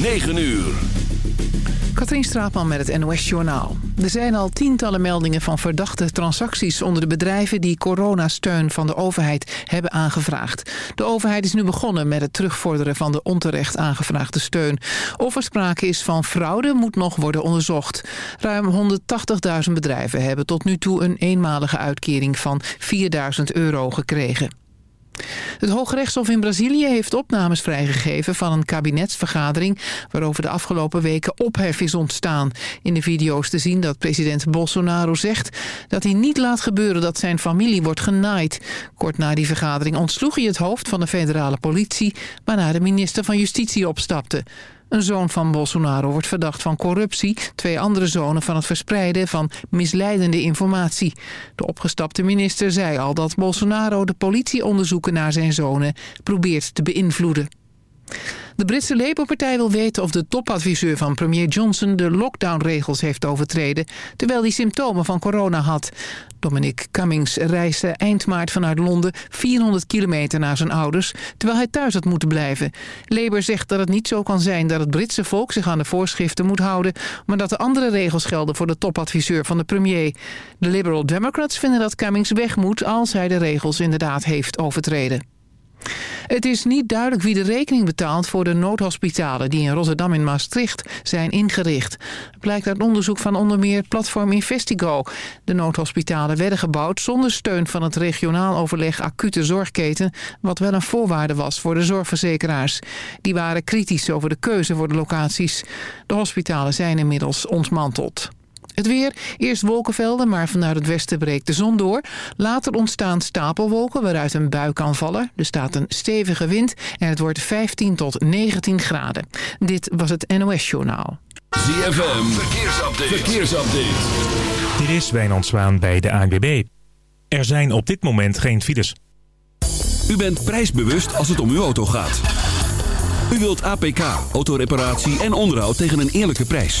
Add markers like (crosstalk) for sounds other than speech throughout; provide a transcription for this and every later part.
9 uur. Katrien Straatman met het NOS Journaal. Er zijn al tientallen meldingen van verdachte transacties... onder de bedrijven die coronasteun van de overheid hebben aangevraagd. De overheid is nu begonnen met het terugvorderen van de onterecht aangevraagde steun. Of er sprake is van fraude moet nog worden onderzocht. Ruim 180.000 bedrijven hebben tot nu toe een eenmalige uitkering van 4.000 euro gekregen. Het Hoge Rechtshof in Brazilië heeft opnames vrijgegeven van een kabinetsvergadering waarover de afgelopen weken ophef is ontstaan. In de video's te zien dat president Bolsonaro zegt dat hij niet laat gebeuren dat zijn familie wordt genaaid. Kort na die vergadering ontsloeg hij het hoofd van de federale politie waarna de minister van Justitie opstapte. Een zoon van Bolsonaro wordt verdacht van corruptie. Twee andere zonen van het verspreiden van misleidende informatie. De opgestapte minister zei al dat Bolsonaro de politieonderzoeken naar zijn zonen probeert te beïnvloeden. De Britse Labour-partij wil weten of de topadviseur van premier Johnson de lockdownregels heeft overtreden, terwijl hij symptomen van corona had. Dominic Cummings reisde eind maart vanuit Londen 400 kilometer naar zijn ouders, terwijl hij thuis had moeten blijven. Labour zegt dat het niet zo kan zijn dat het Britse volk zich aan de voorschriften moet houden, maar dat de andere regels gelden voor de topadviseur van de premier. De Liberal Democrats vinden dat Cummings weg moet als hij de regels inderdaad heeft overtreden. Het is niet duidelijk wie de rekening betaalt voor de noodhospitalen die in Rotterdam en Maastricht zijn ingericht. Blijkt uit onderzoek van onder meer platform Investigo. De noodhospitalen werden gebouwd zonder steun van het regionaal overleg acute zorgketen, wat wel een voorwaarde was voor de zorgverzekeraars. Die waren kritisch over de keuze voor de locaties. De hospitalen zijn inmiddels ontmanteld. Het weer, eerst wolkenvelden, maar vanuit het westen breekt de zon door. Later ontstaan stapelwolken waaruit een bui kan vallen. Er staat een stevige wind en het wordt 15 tot 19 graden. Dit was het NOS Journaal. ZFM, verkeersupdate. verkeersupdate. Dit is Wijnand Zwaan bij de ANWB. Er zijn op dit moment geen files. U bent prijsbewust als het om uw auto gaat. U wilt APK, autoreparatie en onderhoud tegen een eerlijke prijs.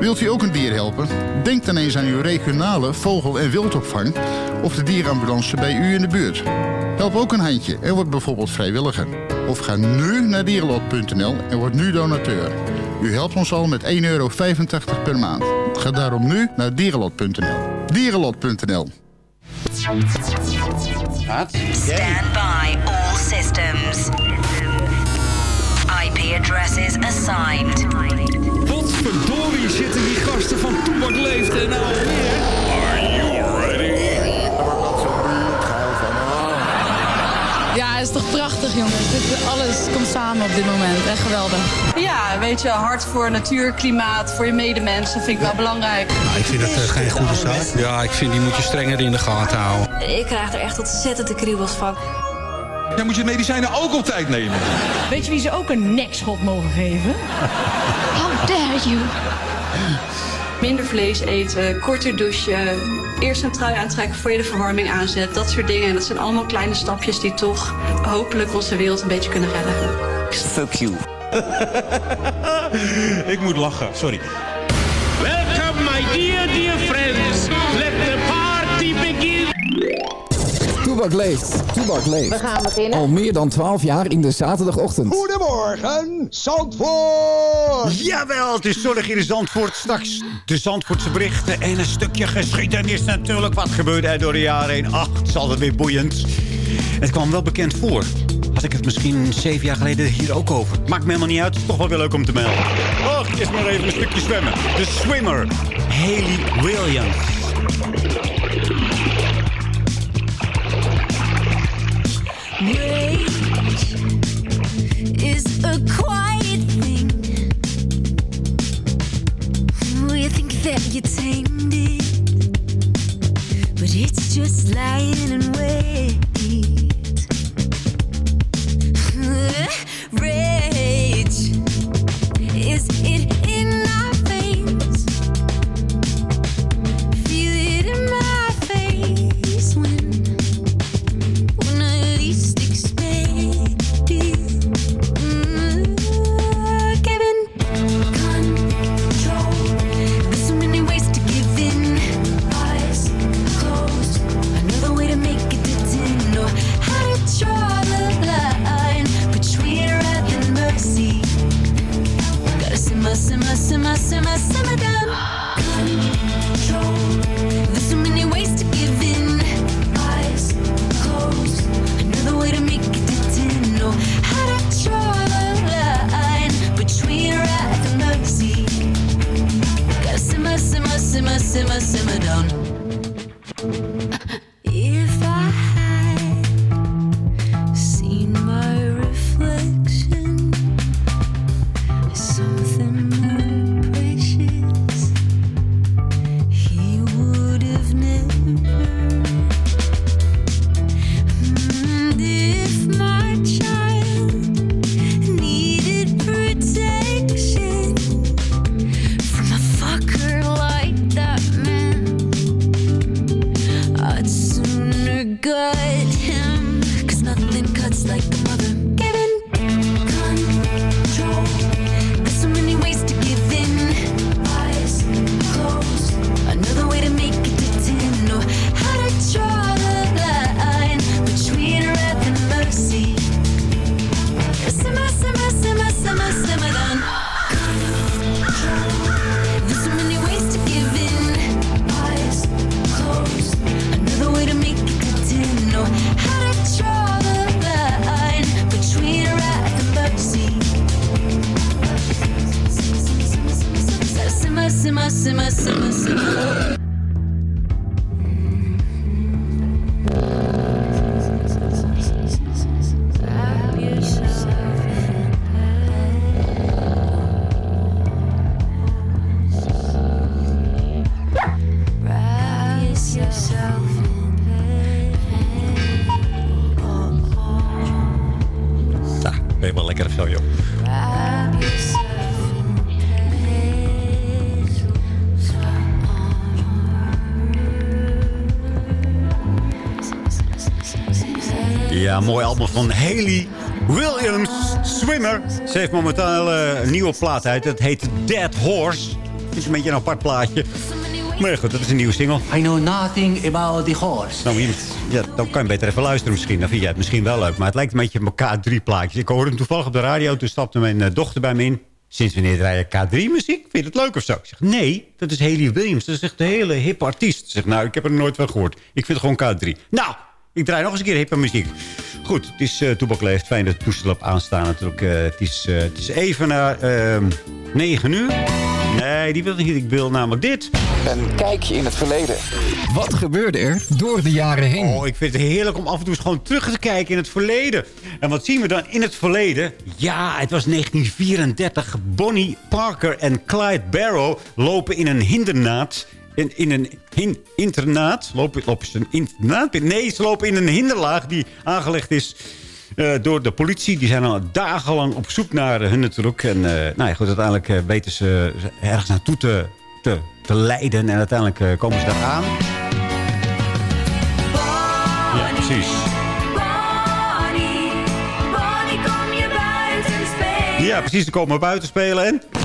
Wilt u ook een dier helpen? Denk dan eens aan uw regionale vogel- en wildopvang of de dierenambulance bij u in de buurt. Help ook een handje en word bijvoorbeeld vrijwilliger. Of ga nu naar dierenlot.nl en word nu donateur. U helpt ons al met 1,85 euro per maand. Ga daarom nu naar dierenlot.nl. Dierenlot.nl Stand by all systems. IP addresses assigned. Verdorie zitten die gasten van Toebak Leeft en nou alweer. Are you ready? Ja, het is toch prachtig jongens. Dit, alles komt samen op dit moment. Echt geweldig. Ja, weet je, hard voor natuur, klimaat, voor je medemens. Dat vind ik wel belangrijk. Nou, ik vind dat uh, geen goede zaak. Ja, ik vind die moet je strenger in de gaten houden. Ik krijg er echt ontzettend de kriebels van. Ja, moet je medicijnen ook op tijd nemen. Weet je wie ze ook een nekschot mogen geven? (laughs) How dare you? Minder vlees eten, korter douchen, eerst een trui aantrekken voor je de verwarming aanzet. Dat soort dingen. En dat zijn allemaal kleine stapjes die toch hopelijk onze wereld een beetje kunnen redden. Fuck you. (laughs) Ik moet lachen, sorry. Welcome, my dear, dear friends. Toebak leeft, Toebak leeft. We gaan beginnen. Al meer dan 12 jaar in de zaterdagochtend. Goedemorgen, Zandvoort! Jawel, het is zonnig hier in Zandvoort. Straks de Zandvoortse berichten en een stukje geschiedenis natuurlijk. Wat gebeurde er door de jaren heen? Ach, het is altijd weer boeiend. Het kwam wel bekend voor. Had ik het misschien zeven jaar geleden hier ook over. Maakt me helemaal niet uit. Het is toch wel weer leuk om te melden. Ach, eerst maar even een stukje zwemmen. De swimmer, Haley Williams. Just lying in wait. Van Haley Williams, Swimmer. Ze heeft momenteel eh, een nieuwe plaat uit. Het heet Dead Horse. Het is een beetje een apart plaatje. Maar goed, dat is een nieuwe single. I know nothing about the horse. Nou, ja, dan kan je beter even luisteren misschien. Dan vind jij het misschien wel leuk. Maar het lijkt een beetje op elkaar drie plaatjes. Ik hoorde hem toevallig op de radio. Toen stapte mijn eh, dochter bij me in. Sinds wanneer draai je K3-muziek? Vind je het leuk of zo? Ik zeg, nee, dat is Haley Williams. Dat is echt een hele hippe artiest. Ik zeg, nou, ik heb er nooit van gehoord. Ik vind het gewoon K3. Nou, ik draai nog eens een keer hippe muziek. Goed, het is uh, Toebak Leeft. Fijn dat het toestel op aanstaan natuurlijk. Eh, het, is, eh, het is even na ehm 9 uur. Nee, die wil ik niet. Ik wil namelijk dit. Een kijkje in het verleden. Wat gebeurde er door de jaren heen? Oh, ik vind het heerlijk om af en toe eens gewoon terug te kijken in het verleden. En wat zien we dan in het verleden? Ja, het was 1934. Bonnie Parker en Clyde Barrow lopen in een hindernaad. In, in een hin, internaat. Lopen, lopen ze een internaat? Nee, ze lopen in een hinderlaag die aangelegd is... eh, door de politie. Die zijn al dagenlang op zoek naar hun natuurlijk. En eh, nou ja, goed, uiteindelijk eh, weten ze ergens naartoe te, te te leiden. En uiteindelijk komen ze daar aan. Ja, precies. Bonnie, Bonnie, kom je buiten spelen? Ja, precies. Ze komen buiten spelen en...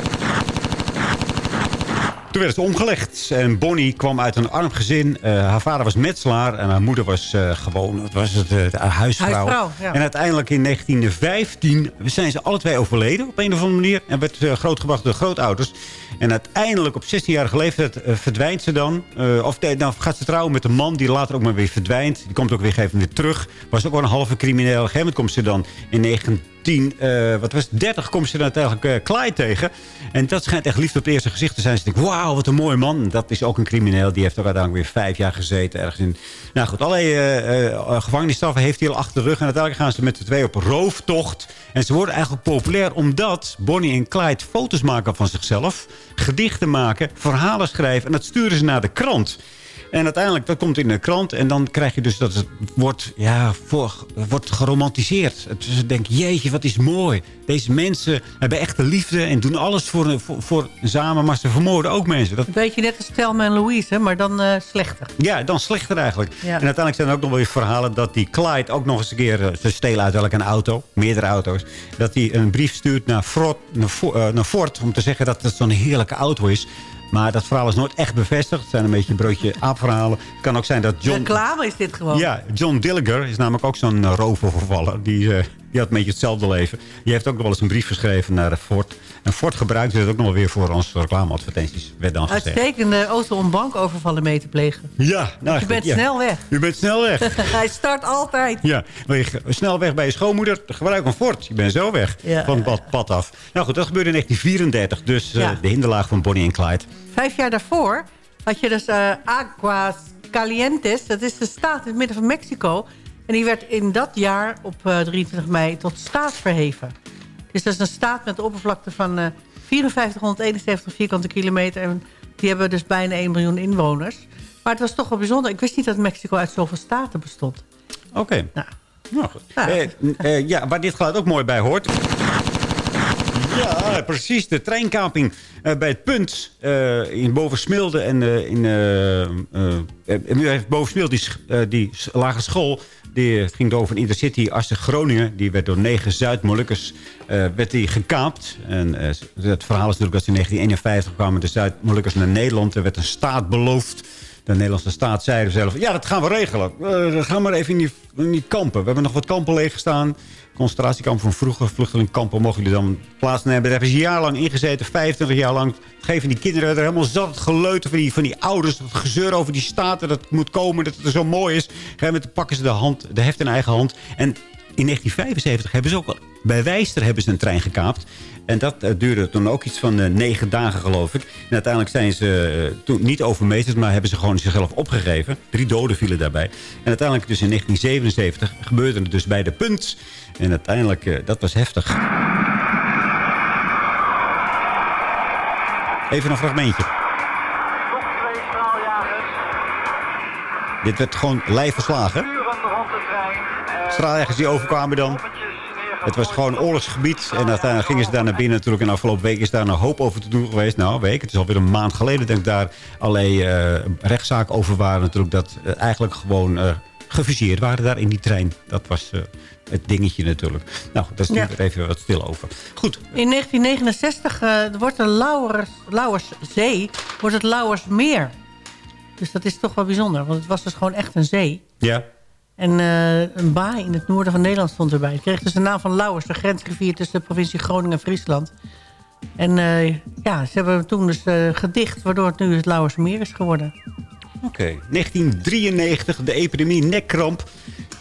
Toen werden ze omgelegd. En Bonnie kwam uit een arm gezin. Eh, haar vader was metselaar en haar moeder was eh, gewoon wat was het, de huisvrouw. Huisvrouw, ja. En uiteindelijk in 1915 zijn ze alle twee overleden op een of andere manier. En werd grootgebracht door grootouders. En uiteindelijk op 16-jarige leeftijd verdwijnt ze dan. Of dan gaat ze trouwen met een man die later ook maar weer verdwijnt. Die komt ook weer gegeven weer terug. Was ook wel een halve crimineel. Op een gegeven moment komt ze dan in 19 eh, wat was het, 30 komt ze dan uiteindelijk eh, Clyde tegen. En dat schijnt echt liefde op het eerste gezicht te zijn. Ze denkt, wauw, wat een mooi man. Dat is ook een crimineel. Die heeft ook uiteindelijk weer vijf jaar gezeten. Ergens in, nou goed, allerlei eh, gevangenisstraffen heeft hij al achter de rug. En uiteindelijk gaan ze met de twee op rooftocht. En ze worden eigenlijk populair omdat Bonnie en Clyde foto's maken van zichzelf. Gedichten maken, verhalen schrijven. En dat sturen ze naar de krant. En uiteindelijk, dat komt in de krant. En dan krijg je dus dat het wordt, ja, voor, wordt geromantiseerd. Het- Ze denken, jeetje, wat is mooi. Deze mensen hebben echte liefde en doen alles voor, voor, voor samen. Maar ze vermoorden ook mensen. Dat, Een beetje net als Thelma en Louise, maar dan eh, slechter. ja, dan slechter eigenlijk. Ja. En uiteindelijk zijn er ook nog wel weer verhalen... dat die Clyde ook nog eens een keer... eh, ze stelen uiteindelijk een auto, meerdere auto's... dat hij een brief stuurt naar, Ford, naar, eh, naar Ford... om te zeggen dat het zo'n heerlijke auto is. Maar dat verhaal is nooit echt bevestigd. Het zijn een beetje een broodje aapverhalen. Het kan ook zijn dat John... Reclame is dit gewoon. Ja, John Dilliger is namelijk ook zo'n uh, roververvaller. Die, eh, die had een beetje hetzelfde leven. Die heeft ook nog wel eens een brief geschreven naar eh, Ford. En Ford gebruikt het ook nog wel weer voor onze reclameadvertenties. Werd dan. Uitstekende auto om bankovervallen mee te plegen. Ja, nou, je bent ja. snel weg. U bent snel weg. (laughs) Hij start altijd. Ja, wil je snel weg bij je schoonmoeder? Gebruik een Ford. Je bent zo weg Ja. van het pad, af. Nou goed, dat gebeurde in 1934. Dus eh, de hinderlaag van Bonnie en Clyde. Vijf jaar daarvoor had je dus eh, Aguas Calientes. Dat is de staat in het midden van Mexico. En die werd in dat jaar op eh, 23 mei tot staat verheven. Dus dat is een staat met een oppervlakte van eh 5471 vierkante kilometer. En die hebben dus bijna 1 miljoen inwoners. Maar het was toch wel bijzonder. Ik wist niet dat Mexico uit zoveel staten bestond. Oké. Nou. Nou goed. Eh, eh, ja, waar dit geluid ook mooi bij hoort. Ja, precies. De treinkaping eh, bij het punt eh, in Bovensmilde en eh, in eh eh, eh, Bovensmilde, die, eh, die lagere school... Die, het ging over een intercity Assen-Groningen. Die werd door negen Zuid-Molukkers eh, werd gekaapt. En eh, het verhaal is natuurlijk dat ze in 1951 kwamen de Zuid-Molukkers naar Nederland. Er werd een staat beloofd. De Nederlandse staat zei zelf... ja, dat gaan we regelen. Eh, ga maar even in die, in die kampen. We hebben nog wat kampen leeggestaan. Concentratiekampen van vroeger. Vluchtelingenkampen mogen jullie dan plaatsnemen. Daar hebben ze jarenlang ingezeten. 25 jaar lang. Geven die kinderen er helemaal zat. Het geleuten van die, van die ouders. Het gezeur over die staten. Dat het moet komen. Dat het zo mooi is. Op een gegeven pakken ze de, hand, de heft in eigen hand. En in 1975 hebben ze ook al... Bij Wijster hebben ze een trein gekaapt. En dat eh, duurde toen ook iets van eh, negen dagen, geloof ik. En uiteindelijk zijn ze eh, toen niet overmeesterd... maar hebben ze gewoon zichzelf opgegeven. Drie doden vielen daarbij. En uiteindelijk dus in 1977 gebeurde het dus bij de punt. En uiteindelijk, dat was heftig. Even een fragmentje. Dit werd gewoon live verslagen. Straaljagers die overkwamen dan. Het was gewoon oorlogsgebied. En uiteindelijk gingen ze daar naar binnen. Natuurlijk, en afgelopen week is daar een hoop over te doen geweest. Nou, een week. Het is alweer een maand geleden denk ik daar allerlei eh, rechtszaken over waren. Natuurlijk dat eh, eigenlijk gewoon eh gefuseerd waren daar in die trein. Dat was het dingetje natuurlijk. Nou, daar is nu Ja. even wat stil over. Goed. In 1969 eh, wordt de Lauwers, Lauwerszee wordt het Lauwersmeer. Dus dat is toch wel bijzonder. Want het was dus gewoon echt een zee. Ja. En eh, een baai in het noorden van Nederland stond erbij. Het kreeg dus de naam van Lauwers, de grensrivier tussen de provincie Groningen en Friesland. En eh, ja, ze hebben toen dus eh, gedicht, waardoor het nu het Lauwersmeer is geworden. Oké. 1993, de epidemie nekkramp.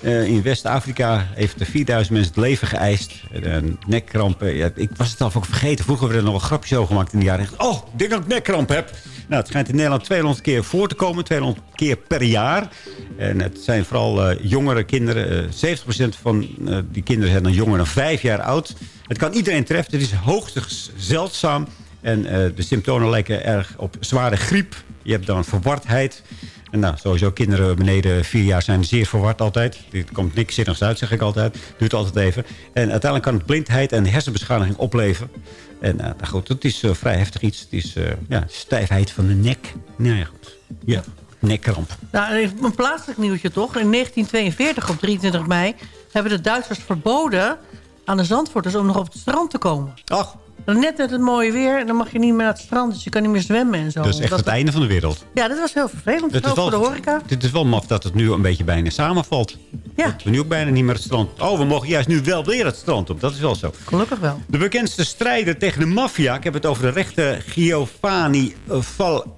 Eh, in West-Afrika heeft de 4000 mensen het leven geëist. Een nekkramp, eh, ja, ik was het zelf ook vergeten. Vroeger werden er nog wel grapjes over gemaakt in de jaren. Oh, ik denk dat ik nekkramp heb. Nou, het schijnt in Nederland 200 keer voor te komen. 200 keer per jaar. En het zijn vooral eh, jongere kinderen. Eh 70% van die kinderen zijn dan jonger dan 5 jaar oud. Het kan iedereen treffen. Het is hoogstens zeldzaam. En de symptomen lijken erg op zware griep. Je hebt dan verwardheid. En nou, sowieso kinderen beneden vier jaar zijn zeer verward altijd. Dit komt niks zinnigs uit, zeg ik altijd. Duurt altijd even. En uiteindelijk kan het blindheid en hersenbeschadiging opleveren. En eh, nou goed, het is eh, vrij heftig iets. Het is eh, ja, stijfheid van de nek. Nou ja, goed. Ja, nekkramp. Nou, even een plaatselijk nieuwtje toch. In 1942, op 23 mei, hebben de Duitsers verboden aan de Zandvoorters om nog op het strand te komen. Ach. Net met het mooie weer, en dan mag je niet meer naar het strand, dus je kan niet meer zwemmen en zo. Dat is echt het einde van de wereld. Ja, dat was heel vervelend. Het is Ook voor de horeca. Dit is wel maf dat het nu een beetje bijna samenvalt. Ja. Dat we nu ook bijna niet meer het strand... Oh, we mogen juist nu wel weer het strand op. Dat is wel zo. Gelukkig wel. De bekendste strijder tegen de maffia... Ik heb het over de rechter Giovanni Fal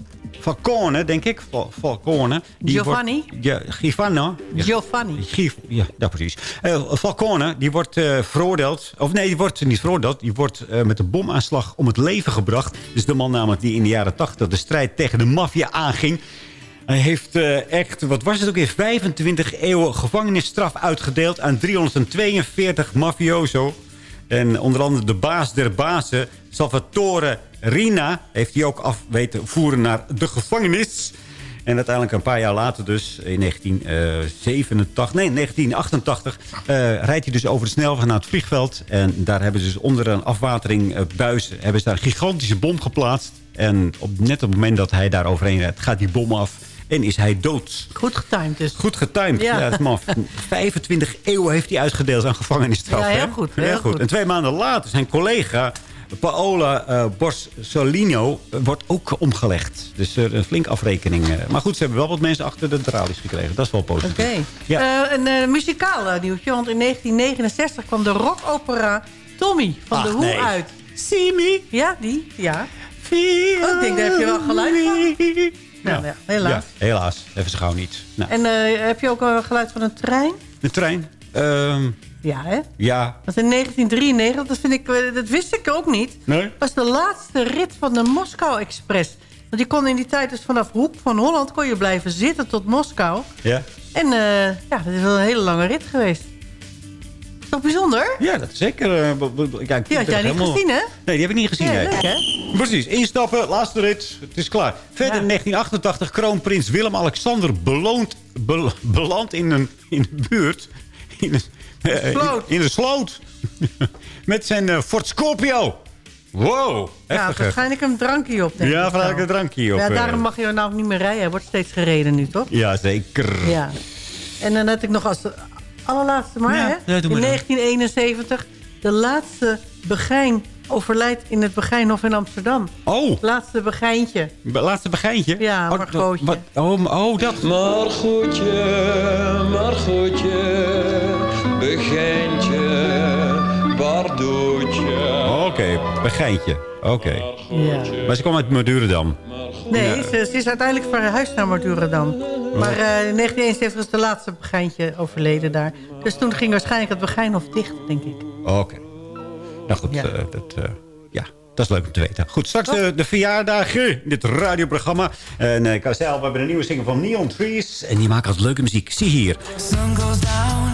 Falcone, denk ik. Fal Falcone. Die Giovanni? wordt- ja, Giovanni. Ja. Giovanni. Gif- ja, dat precies. Eh, Falcone, die wordt eh, veroordeeld. Of nee, die wordt niet veroordeeld. Die wordt eh, met een bomaanslag om het leven gebracht. Dus de man namelijk die in de jaren 80 de strijd tegen de maffia aanging. Hij heeft eh, echt, wat was het ook weer, 25 eeuwen gevangenisstraf uitgedeeld aan 342 mafioso. En onder andere de baas der bazen, Salvatore Rina, heeft hij ook af weten voeren naar de gevangenis. En uiteindelijk een paar jaar later dus, in 1987, nee, 1988... eh, rijdt hij dus over de snelweg naar het vliegveld. En daar hebben ze dus onder een afwateringbuis... hebben ze daar een gigantische bom geplaatst. En op, net op het moment dat hij daar overheen rijdt, gaat die bom af... En is hij dood. Goed getimed dus. Goed getimed. Ja. Ja. maf. 25 eeuwen heeft hij uitgedeeld aan gevangenisstraf. Ja, heel hè? goed, heel goed. En twee maanden later, zijn collega Paola eh Borsolino eh, wordt ook omgelegd. Dus er een flink afrekening. eh. Maar goed, ze hebben wel wat mensen achter de tralies gekregen. Dat is wel positief. Oké. Ja. Eh, een eh, muzikaal eh, nieuwtje, want in 1969 kwam de rockopera Tommy van de Hoe nee. uit. See me. Ja, die, ja. Oh, ik denk, daar heb je wel geluid van. Nou, ja, helaas. Ja, helaas. Even zo gauw niet. Nou, En eh, heb je ook een geluid van een trein? de trein. Ehm, Ja, hè? ja. Dat is in 1993, dat, vind ik, eh, dat wist ik ook niet. Nee? was de laatste rit van de Moskou Express. Want je kon in die tijd dus vanaf Hoek van Holland... kon je blijven zitten tot Moskou. Ja. En eh, ja, dat is wel een hele lange rit geweest. Toch bijzonder? Ja, dat is zeker. b- ja, Die had jij niet helemaal- gezien, hè? Nee, die heb ik niet gezien. Ja, nee. leuk, hè? Precies, instappen, laatste rit, het is klaar. Verder in 1988, kroonprins Willem-Alexander beloont, bel- belandt in een, in een buurt. In een, sloot. In, in een sloot. (laughs) Met zijn eh, Ford Scorpio. Wow, Ja, heftig. waarschijnlijk een drankje op. denk Ja, ik waarschijnlijk een drankje op, Ja, eh. daarom mag je nou ook niet meer rijden. Hij wordt steeds gereden nu, toch? Ja, zeker. Ja. En dan had ik nog als allerlaatste maar, Ja, hè? ja, doe maar in dan. 1971, de laatste begijn overlijdt in het Begijnhof in Amsterdam. Oh. Laatste begijntje. Be- Laatste begijntje? Ja, Oh, Margootje. wat- Oh, oh, dat. Margoetje, Margoetje, Begijntje, Bardootje. Oké, begijntje. Oké. Ja. Maar ze kwam uit Madurodam. Nee, Ja. ze, ze is uiteindelijk verhuisd naar Madurodam. Maar eh, in 1971 is de laatste begijntje overleden daar. Dus toen ging waarschijnlijk het begijnhof dicht, denk ik. Oké. Nou goed, Ja. eh, dat, eh, ja, dat is leuk om te weten. Goed, straks de, de verjaardagen in dit radioprogramma. En eh, zeggen, we hebben een nieuwe single van Neon Trees. En die maken altijd leuke muziek. Zie hier. Sun goes down,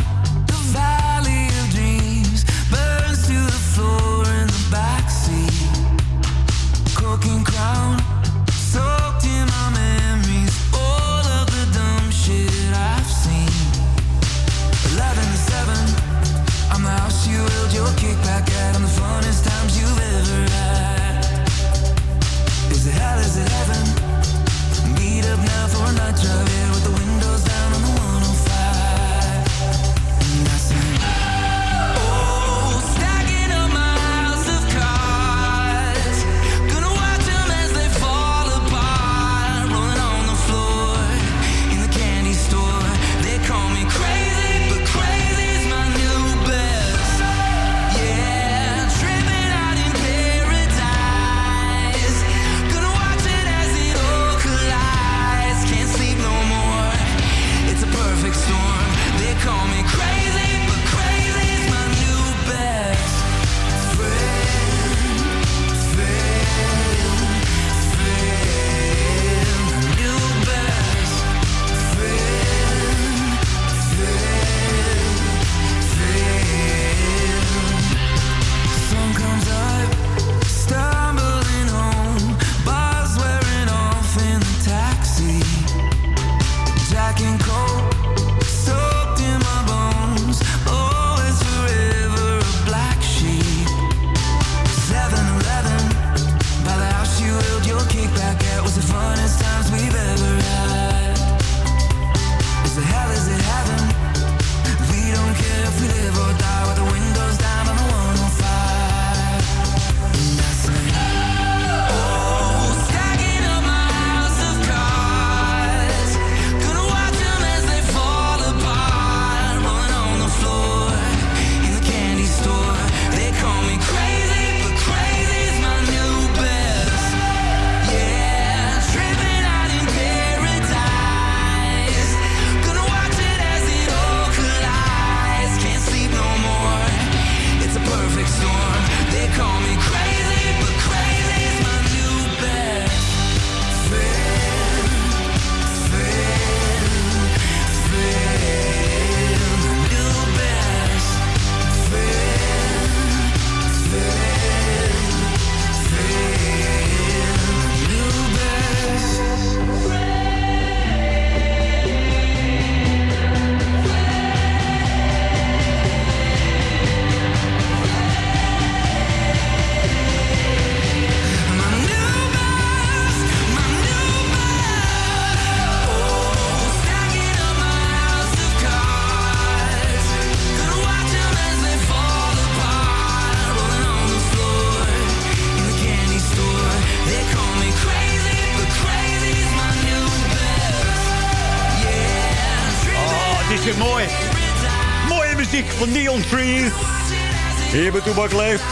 Toebak leeft.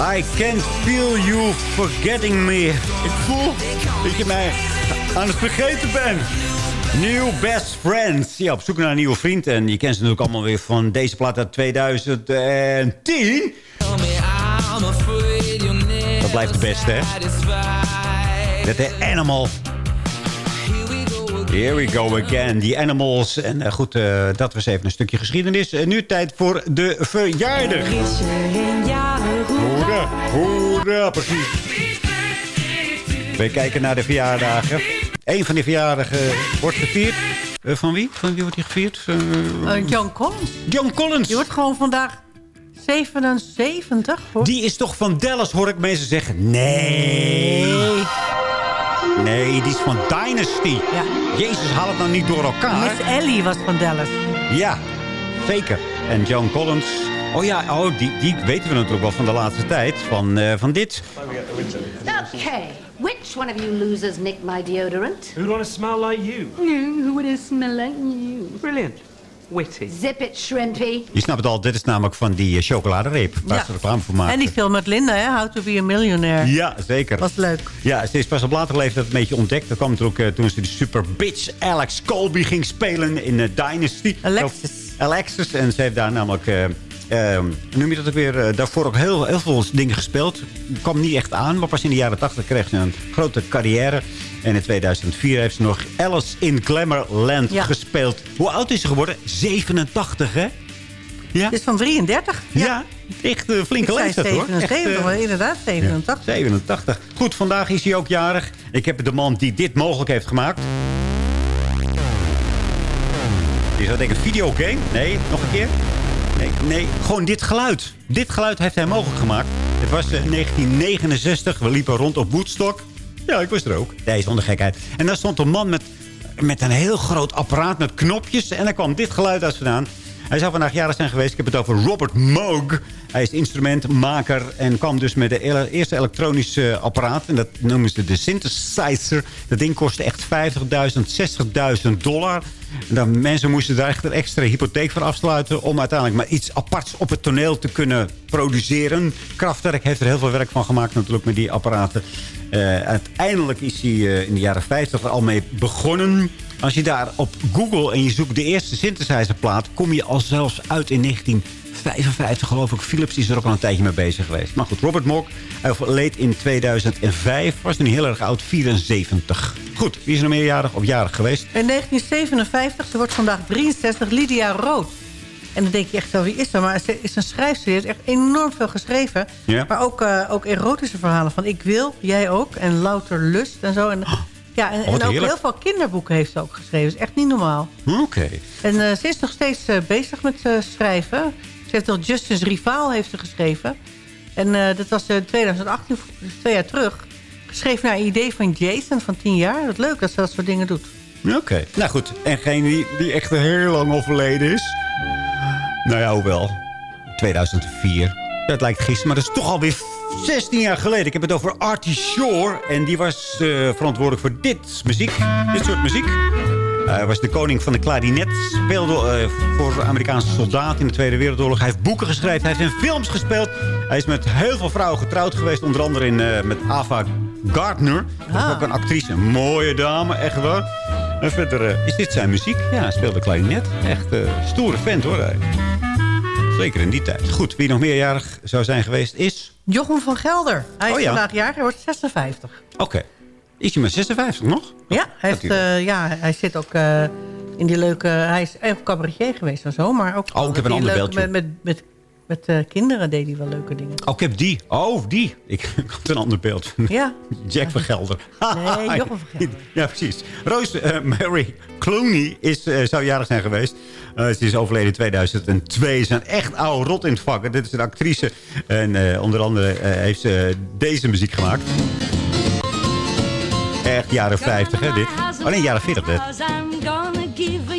I can't feel you forgetting me. Ik voel dat je mij aan het vergeten bent. New Best Friends. Ja, op zoek naar een nieuwe vriend. En je kent ze natuurlijk allemaal weer van deze plaat uit 2010. Dat blijft de beste, hè? Met de Animal. Here we go again, die animals. En eh, goed, eh, dat was even een stukje geschiedenis. En nu tijd voor de verjaardag. Hoera, hoera, precies. We kijken naar de verjaardagen. Eén van die verjaardagen wordt gevierd. Eh, van wie? Van wie wordt die gevierd? Eh, Eh, John Collins. John Collins. Die wordt gewoon vandaag 77, hoor. Die is toch van Dallas, hoor ik mensen zeggen. Nee. Nee, die is van Dynasty. Ja. Jezus, haal het nou niet door elkaar. Miss Ellie was van Dallas. Ja, zeker. En John Collins... Oh ja, oh, die, die weten we natuurlijk wel van de laatste tijd. Van, eh, van dit. Okay, which one of you losers nicked my deodorant? Who'd want to smell like you? No, who would smell like you? Brilliant. Witty. Zip it, shrimpy. Je snapt het al, dit is namelijk van die eh, chocoladereep. Waar Ja. ze reclame voor maken. En die film met Linda, hè? How to be a Millionaire. Ja, zeker. Was leuk. Ja, ze is pas op later leeftijd een beetje ontdekt. Dat kwam natuurlijk eh, toen ze die super bitch Alex Colby ging spelen in eh, Dynasty. Alexis. Of- Alexis. En ze heeft daar namelijk... eh, hoe noem je dat ook weer? daarvoor ook heel, heel veel dingen gespeeld. Kwam niet echt aan, maar pas in de jaren 80 kreeg ze een grote carrière. En in 2004 heeft ze nog Alice in Glamourland Ja. gespeeld. Hoe oud is ze geworden? 87, hè? Ja. Is van 33. Ja, echt een flinke Ik leeftijd hoor. 77, Echt, eh, maar inderdaad 87. 87. Goed, vandaag is hij ook jarig. Ik heb de man die dit mogelijk heeft gemaakt. Je zou denken, videogame? Nee, nog een keer? Nee, nee, gewoon dit geluid. Dit geluid heeft hij mogelijk gemaakt. Het was eh, 1969. We liepen rond op Woodstock. Ja, ik was er ook. Nee, zonder gekheid. En daar stond een man met, met een heel groot apparaat met knopjes. En daar kwam dit geluid uit vandaan. Hij zou vandaag jarig zijn geweest. Ik heb het over Robert Moog. Hij is instrumentmaker en kwam dus met de eerste elektronische apparaat. En dat noemen ze de synthesizer. Dat ding kostte echt 50.000, 60.000 dollar. En dan mensen moesten daar echt een extra hypotheek voor afsluiten... om uiteindelijk maar iets aparts op het toneel te kunnen produceren. Kraftwerk heeft er heel veel werk van gemaakt natuurlijk met die apparaten. Eh, uiteindelijk is hij eh, in de jaren 50 er al mee begonnen... Als je daar op Google en je zoekt de eerste synthesizerplaat... kom je al zelfs uit in 1955, geloof ik. Philips is er ook al een tijdje mee bezig geweest. Maar goed, Robert Moog, hij overleed in 2005. Was nu heel erg oud, 74. Goed, wie is er meerjarig of jarig geweest? In 1957, ze wordt vandaag 63, Lydia Rood. En dan denk je echt zo, wie is dat? Maar ze is een schrijfster, die heeft echt enorm veel geschreven. Ja. Maar ook, eh, ook erotische verhalen van Ik wil, jij ook. En Louter Lust en zo. En, ja, en, Oh, wat en ook heerlijk. heel veel kinderboeken heeft ze ook geschreven. Dat is echt niet normaal. Oké. En eh, ze is nog steeds eh, bezig met schrijven. Ze heeft al Justice Rivaal heeft ze geschreven. En dat was in 2018, dus twee jaar terug. Geschreven naar een idee van Jason van 10 jaar. Wat leuk dat ze dat soort dingen doet. Oké. Nou goed, en geen die, die echt heel lang overleden is? Nou ja, hoewel. 2004. Dat lijkt gisteren, maar dat is toch alweer 16 jaar geleden. Ik heb het over Artie Shore. En die was eh, verantwoordelijk voor dit muziek. Dit soort muziek. Hij was de koning van de klarinet. Speelde eh, voor Amerikaanse soldaten in de Tweede Wereldoorlog. Hij heeft boeken geschreven. Hij heeft in films gespeeld. Hij is met heel veel vrouwen getrouwd geweest. Onder andere in, eh, met Ava Gardner. Dat is ook een actrice. Een mooie dame, echt waar. En (laughs) verder eh, is dit zijn muziek. Ja, hij speelde klarinet. Echt eh stoere vent hoor. hij. Zeker in die tijd. Goed, wie nog meerjarig zou zijn geweest is... Jochem van Gelder. Hij is Oh ja. vandaag jaar, hij wordt 56. Oké. Is hij maar 56 nog? Ja, hij, heeft, eh, ja, hij zit ook eh, in die leuke... Hij is even cabaretier geweest en zo, maar ook... Oh, ik heb een ander beeldje. Met, met, met, met eh, kinderen deed hij wel leuke dingen. Oh, ik heb die. Oh, die. Ik, (laughs) ik had een ander beeld. Ja. (laughs) Jack van Gelder. (laughs) Nee, Jochem van Gelder. Ja, precies. Rose eh, Mary Clooney is, eh, zou jarig zijn geweest. Eh, ze is overleden in 2002. Ze is een echt oude rot in het vak. Dit is een actrice. En eh, onder andere eh, heeft ze deze muziek gemaakt. Echt jaren 50, hè, dit. Oh nee, jaren 40, dit.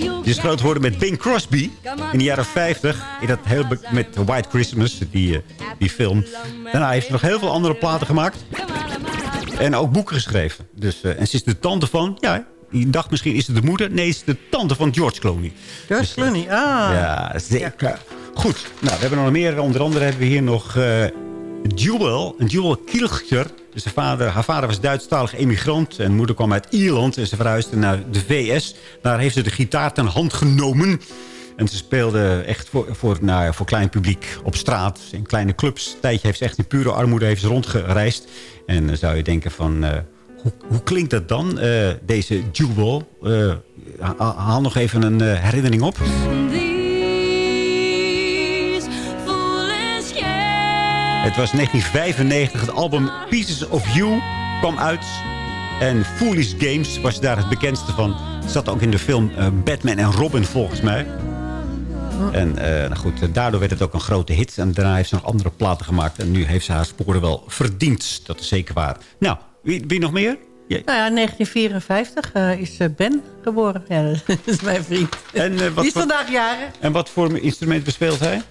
Die is groot geworden met Bing Crosby in de jaren 50. In dat heel met White Christmas, die, eh, die film. Daarna heeft ze nog heel veel andere platen gemaakt. En ook boeken geschreven. Dus, eh, en ze is de tante van, ja, Je dacht misschien, is het de moeder? Nee, het is de tante van George Clooney. George Clooney, ah. Ja, zeker. Goed, nou, we hebben nog meer. Onder andere hebben we hier nog eh Jewel. Een Jewel Kielcher. Dus vader, haar vader was Duitsstalig emigrant. En moeder kwam uit Ierland. En ze verhuisde naar de VS. Daar heeft ze de gitaar ten hand genomen. En ze speelde echt voor, voor, voor klein publiek op straat. In kleine clubs. Een tijdje heeft ze echt in pure armoede heeft ze rondgereisd. En dan zou je denken van... eh, hoe, klinkt dat dan, eh, deze Jewel? Eh, ha- haal nog even een eh, herinnering op. Het was 1995. Het album Pieces of You kwam uit. En Foolish Games was daar het bekendste van. Zat ook in de film eh, Batman en Robin volgens mij. En eh, nou goed, daardoor werd het ook een grote hit. En daarna heeft ze nog andere platen gemaakt. En nu heeft ze haar sporen wel verdiend. Dat is zeker waar. Nou, wie, wie nog meer? Jij? Nou ja, 1954 eh, is Ben geboren. Ja, (laughs) dat is mijn vriend. En, wat Die is vandaag jaren. En wat voor instrument bespeelt hij?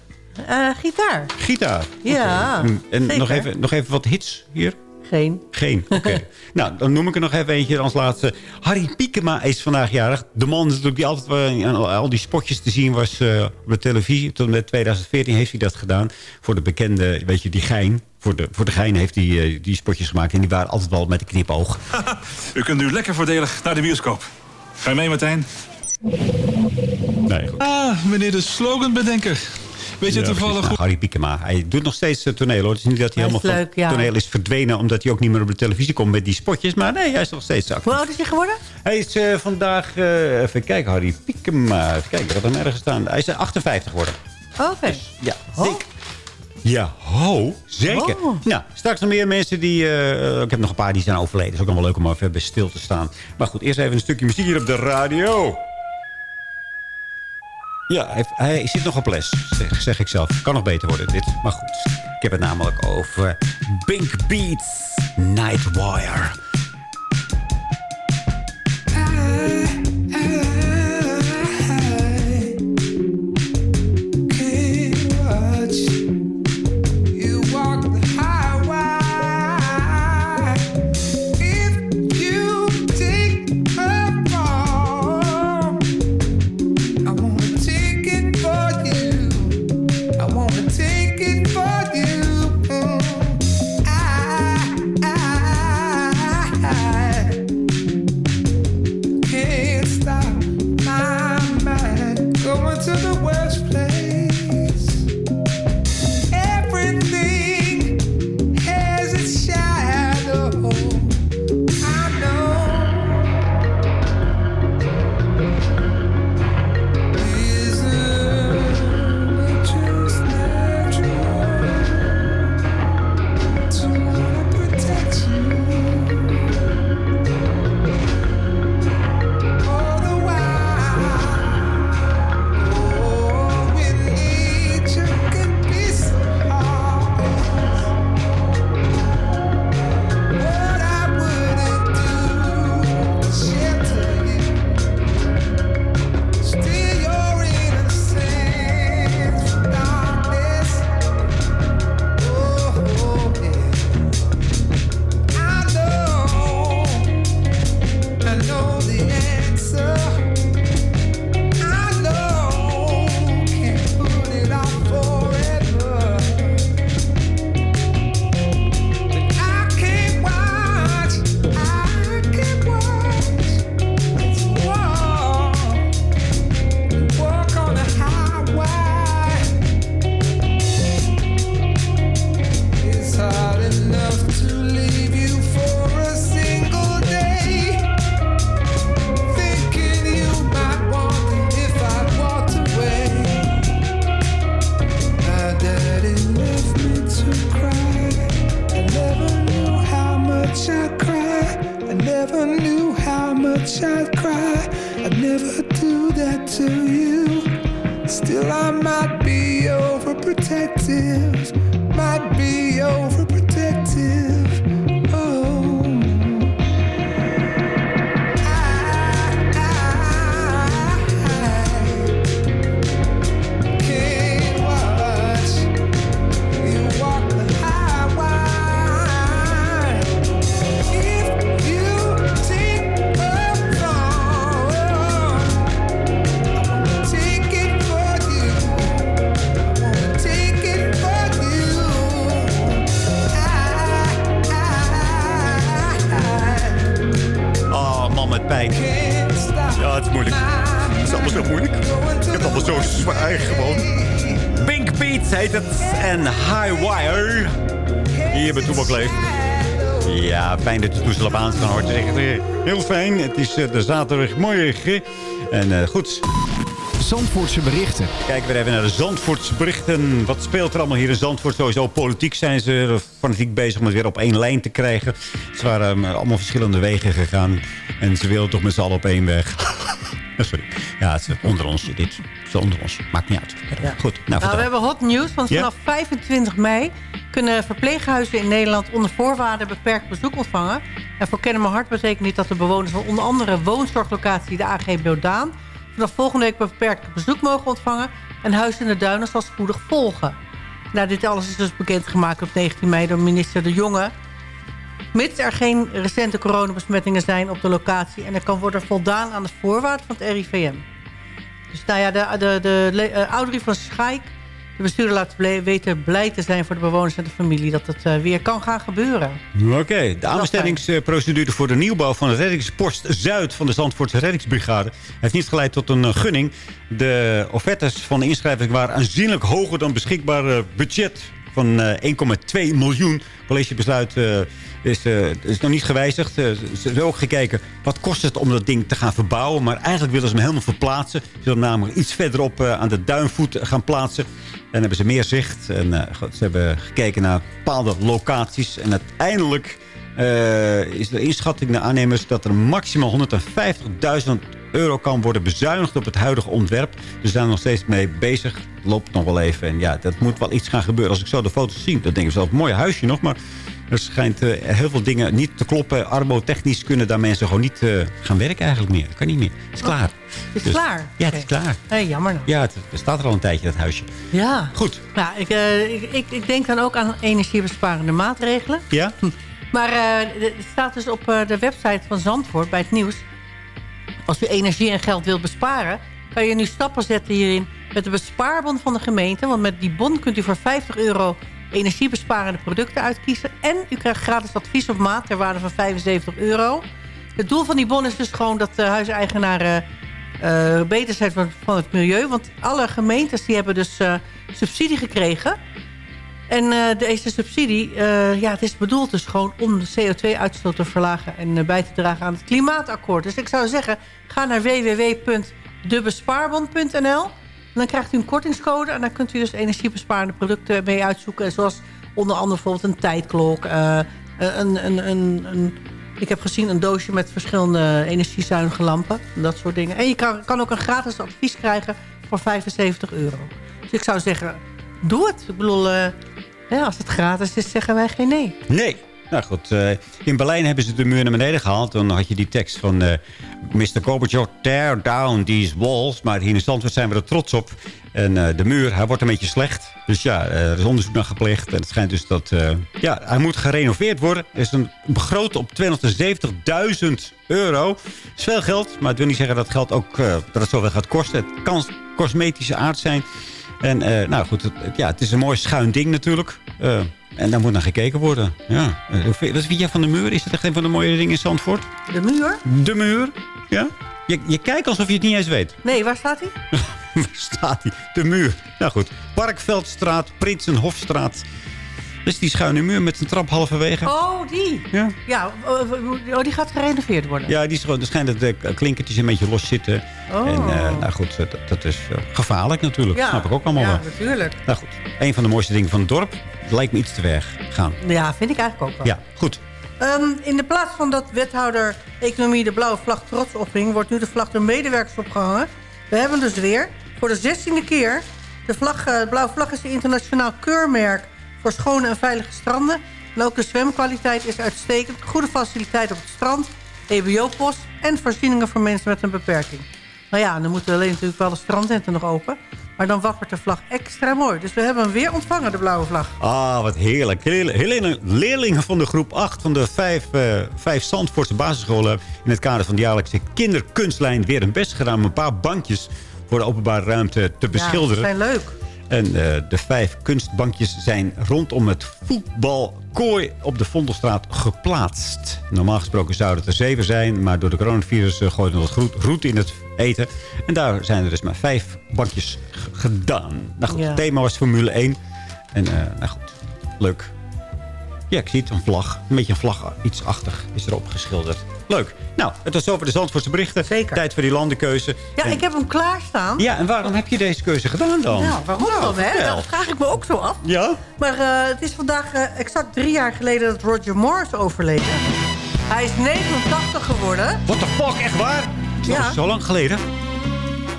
Eh, gitaar. Gitaar. Ja, Oké. En, zeker. nog, even, nog even wat hits hier? Geen. Geen, oké. (laughs) nou, dan noem ik er nog even eentje als laatste. Harry Piekema is vandaag jarig. De man natuurlijk die altijd aan al, die spotjes te zien was eh, op de televisie. Tot en met 2014 heeft hij dat gedaan. Voor de bekende, weet je, die gein. Voor de, voor de gein heeft hij eh, die spotjes gemaakt. En die waren altijd wel met een knipoog. (laughs) U kunt nu lekker voordelig naar de bioscoop. Ga je mee, Martijn? Nee, goed. Ah, meneer de sloganbedenker. Weet je Ja, toevallig. Nou, Harry Piekema. Hij doet nog steeds eh, toneel hoor. Het is niet dat hij, helemaal leuk, van ja. toneel is verdwenen. Omdat hij ook niet meer op de televisie komt met die spotjes. Maar nee, hij is nog steeds actief. Hoe oud is hij geworden? Hij is eh, vandaag, eh, even kijken, Harry Piekema. Even kijken, ik had hem ergens staan. Hij is eh, 58 geworden. Oké. Ja, zeker. Ja, ho, zeker. Oh. Nou, straks nog meer mensen die... eh, ik heb nog een paar die zijn overleden. is ook nog wel leuk om even bij stil te staan. Maar goed, eerst even een stukje muziek hier op de radio. Ja, hij, zit nog op les, zeg, zeg ik zelf. Kan nog beter worden, dit. Maar goed, ik heb het namelijk over Pink Beats Nightwire. Can't Hier bij Toebak Leef. Ja, fijn dat je toestel op aan kan horen. Het is echt eh, heel fijn. Het is eh, de zaterdagmorgen. En eh, goed. Zandvoortse berichten. Kijken we even naar de Zandvoortse berichten. Wat speelt er allemaal hier in Zandvoort? Sowieso politiek zijn ze fanatiek bezig om het weer op één lijn te krijgen. Ze waren eh, allemaal verschillende wegen gegaan. En ze wilden toch met z'n allen op één weg. Sorry. Ja, het is onder ons. Dit is onder ons. Maakt niet uit. Ja. Goed. Nou, Nou, we hebben hot nieuws, want vanaf 25 mei kunnen verpleeghuizen in Nederland onder voorwaarden beperkt bezoek ontvangen. En voor Kennen mijn Hart betekent dit dat de bewoners van onder andere woonzorglocatie de AG Beodaan vanaf volgende week beperkt bezoek mogen ontvangen en Huis in de Duinen zal spoedig volgen. Nou, dit alles is dus bekendgemaakt op 19 mei door minister De Jonge. Mits er geen recente coronabesmettingen zijn op de locatie... en er kan worden voldaan aan de voorwaarden van het RIVM. Dus nou ja, de, de, de, Audrey van Schaik, de bestuurder laat weten blij te zijn voor de bewoners en de familie... dat het eh, weer kan gaan gebeuren. Oké, de aanbestedingsprocedure voor de nieuwbouw van de reddingspost Zuid van de Zandvoortse reddingsbrigade heeft niet geleid tot een eh, gunning. De offertes van de inschrijving waren aanzienlijk hoger dan beschikbaar eh, budget van eh, 1,2 miljoen. Het collegebesluit eh, is, eh, is nog niet gewijzigd. Eh, ze hebben ook gekeken wat kost het om dat ding te gaan verbouwen. Maar eigenlijk willen ze hem helemaal verplaatsen. Ze willen hem namelijk iets verderop eh, aan de duinvoet gaan plaatsen. En hebben ze meer zicht. En ze hebben gekeken naar bepaalde locaties. En uiteindelijk is de inschatting naar aannemers... dat er maximaal 150.000 euro kan worden bezuinigd op het huidige ontwerp. Dus er nog steeds mee bezig. Het loopt nog wel even. En ja, dat moet wel iets gaan gebeuren. Als ik zo de foto's zie, dan denk ik zelf, mooi huisje nog. Maar er schijnt eh, heel veel dingen niet te kloppen. Arbotechnisch kunnen daar mensen gewoon niet eh, gaan werken eigenlijk meer. Dat kan niet meer. Het is klaar. Het is Dus- klaar? Ja, het is klaar. Hey, jammer nou. Ja, het, het staat er al een tijdje, dat huisje. Ja. Goed. Nou, ik, eh, ik, ik, ik denk dan ook aan energiebesparende maatregelen. Ja? Maar eh, er staat dus op de website van Zandvoort bij het nieuws... als u energie en geld wilt besparen... kan je nu stappen zetten hierin met de bespaarbon van de gemeente. Want met die bon kunt u voor 50 euro energiebesparende producten uitkiezen. En u krijgt gratis advies op maat ter waarde van 75 euro. Het doel van die bon is dus gewoon dat de huiseigenaren... eh, beter zijn van, het milieu. Want alle gemeentes die hebben dus eh, subsidie gekregen... En eh, deze subsidie, eh, ja, het is bedoeld dus gewoon om de CO2-uitstoot te verlagen en eh, bij te dragen aan het klimaatakkoord. Dus ik zou zeggen, ga naar www.debespaarbond.nl. Dan krijgt u een kortingscode en dan kunt u dus energiebesparende producten mee uitzoeken. Zoals onder andere bijvoorbeeld een tijdklok, eh, een, een, een, een, ik heb gezien een doosje met verschillende energiezuinige lampen. Dat soort dingen. En je kan, kan ook een gratis advies krijgen voor 75 euro. Dus ik zou zeggen, doe het. Ik bedoel, eh, als het gratis is, zeggen wij geen nee. Nee. Nou goed, eh, in Berlijn hebben ze de muur naar beneden gehaald. Dan had je die tekst van eh Mr. Gorbachev, tear down these walls. Maar hier in Zandvoort zijn we er trots op. En eh, de muur, hij wordt een beetje slecht. Dus ja, er is onderzoek naar gepleegd. En het schijnt dus dat... ja, hij moet gerenoveerd worden. Er is een begroot op 270.000 euro. Dat is veel geld, maar het wil niet zeggen dat geld ook dat het zoveel gaat kosten. Het kan cosmetische aard zijn. En nou goed, ja, het is een mooi schuin ding natuurlijk. Eh, en daar moet naar gekeken worden. Ja. Eh, Wat vind jij van de muur? Is het echt een van de mooie dingen in Zandvoort? De muur? De muur? Ja? Je, je kijkt alsof je het niet eens weet. Nee, waar staat hij? (laughs) Waar staat hij? De muur. Nou goed. Parkveldstraat, Prinsenhofstraat. Dat is die schuine muur met een trap halverwege. Oh, die. Ja. Ja, oh, oh, die gaat gerenoveerd worden. Ja, die is gewoon, er schijnt dat de klinkertjes een beetje los zitten. Oh. En eh, nou goed, dat, dat is eh, gevaarlijk natuurlijk. Ja. Snap ik ook allemaal Ja, wel. natuurlijk. Nou goed, een van de mooiste dingen van het dorp. Lijkt me iets te weg gaan. Ja, vind ik eigenlijk ook wel. Ja, goed. Ehm, in de plaats van dat wethouder Economie de blauwe vlag trots ophing... wordt nu de vlag door medewerkers opgehangen. We hebben dus weer voor de zestiende keer... De, vlag, eh, de blauwe vlag is een internationaal keurmerk... voor schone en veilige stranden. En ook de zwemkwaliteit is uitstekend. Goede faciliteit op het strand, EBO-post... en voorzieningen voor mensen met een beperking. Nou ja, dan moeten alleen natuurlijk wel de strandtenten nog open... Maar dan wappert de vlag extra mooi. Dus we hebben hem weer ontvangen, de blauwe vlag. Ah, wat heerlijk. Helene, leerlingen van de groep 8 van de vijf, eh vijf Zandvoortse basisscholen... in het kader van de jaarlijkse kinderkunstlijn... weer hun best gedaan om een paar bankjes voor de openbare ruimte te beschilderen. Ja, die zijn leuk. En eh, de vijf kunstbankjes zijn rondom het voetbalkooi op de Vondelstraat geplaatst. Normaal gesproken zouden het er zeven zijn, maar door de coronavirus uh, gooiden we wat groet- roet in het eten. En daar zijn er dus maar vijf bankjes gedaan. Nou goed, Ja. het thema was Formule 1. En eh, nou goed, leuk. Ja, ik zie het, een vlag. Een beetje een vlag, iets achtig is erop geschilderd. Leuk. Nou, het was over de Zandvoortse berichten. Zeker. Tijd voor die landenkeuze. Ja, En- ik heb hem klaarstaan. ja, en waarom heb je deze keuze gedaan dan? Nou, waarom dan, hè? Dat vraag ik me ook zo af. Ja? Maar eh, het is vandaag eh, exact drie jaar geleden dat Roger Moore is overleden. Hij is 89 geworden. What the fuck, echt waar? Ja. Dat is zo lang geleden.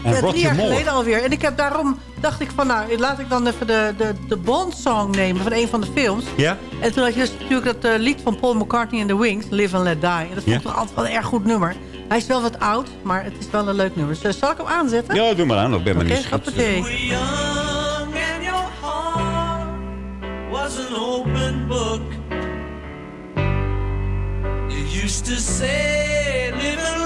En Ja, drie Roger jaar Moore. geleden alweer. En ik heb daarom dacht ik van, nou, laat ik dan even de, de, de Bond-song nemen van een van de films. Ja? En toen had je dus natuurlijk dat eh, lied van Paul McCartney en The Wings, Live and Let Die. En dat vond ik toch altijd wel een erg goed nummer. Hij is wel wat oud, maar het is wel een leuk nummer. Dus, eh, zal ik hem aanzetten? Ja, doe maar aan. Ik ben maar Oké, niet hoppatee. young and your heart was an open book. You used to say, live.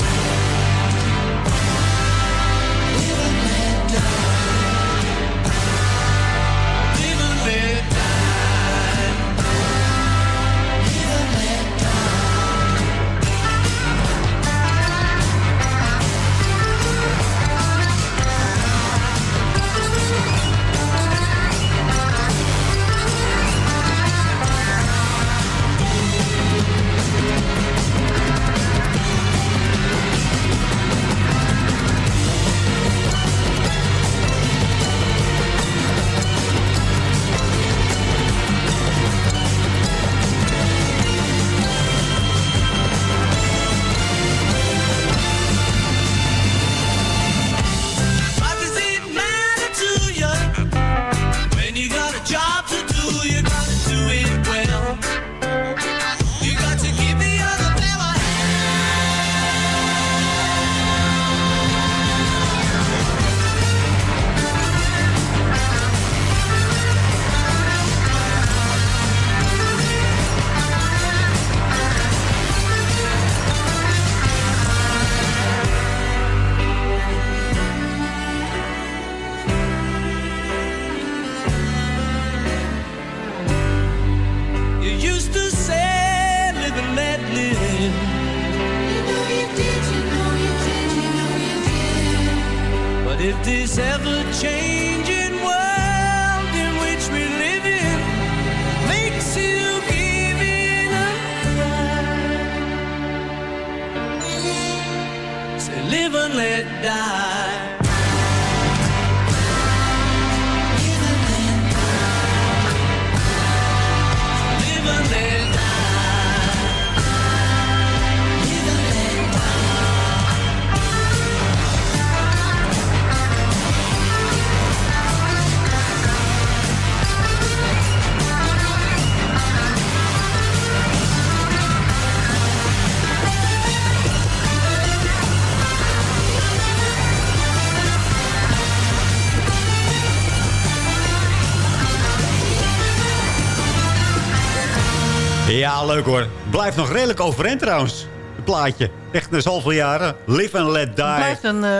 Ja, leuk hoor. Blijft nog redelijk overeind trouwens. Het plaatje. Echt een zoveel jaren. Live and let die. Het blijft een, eh,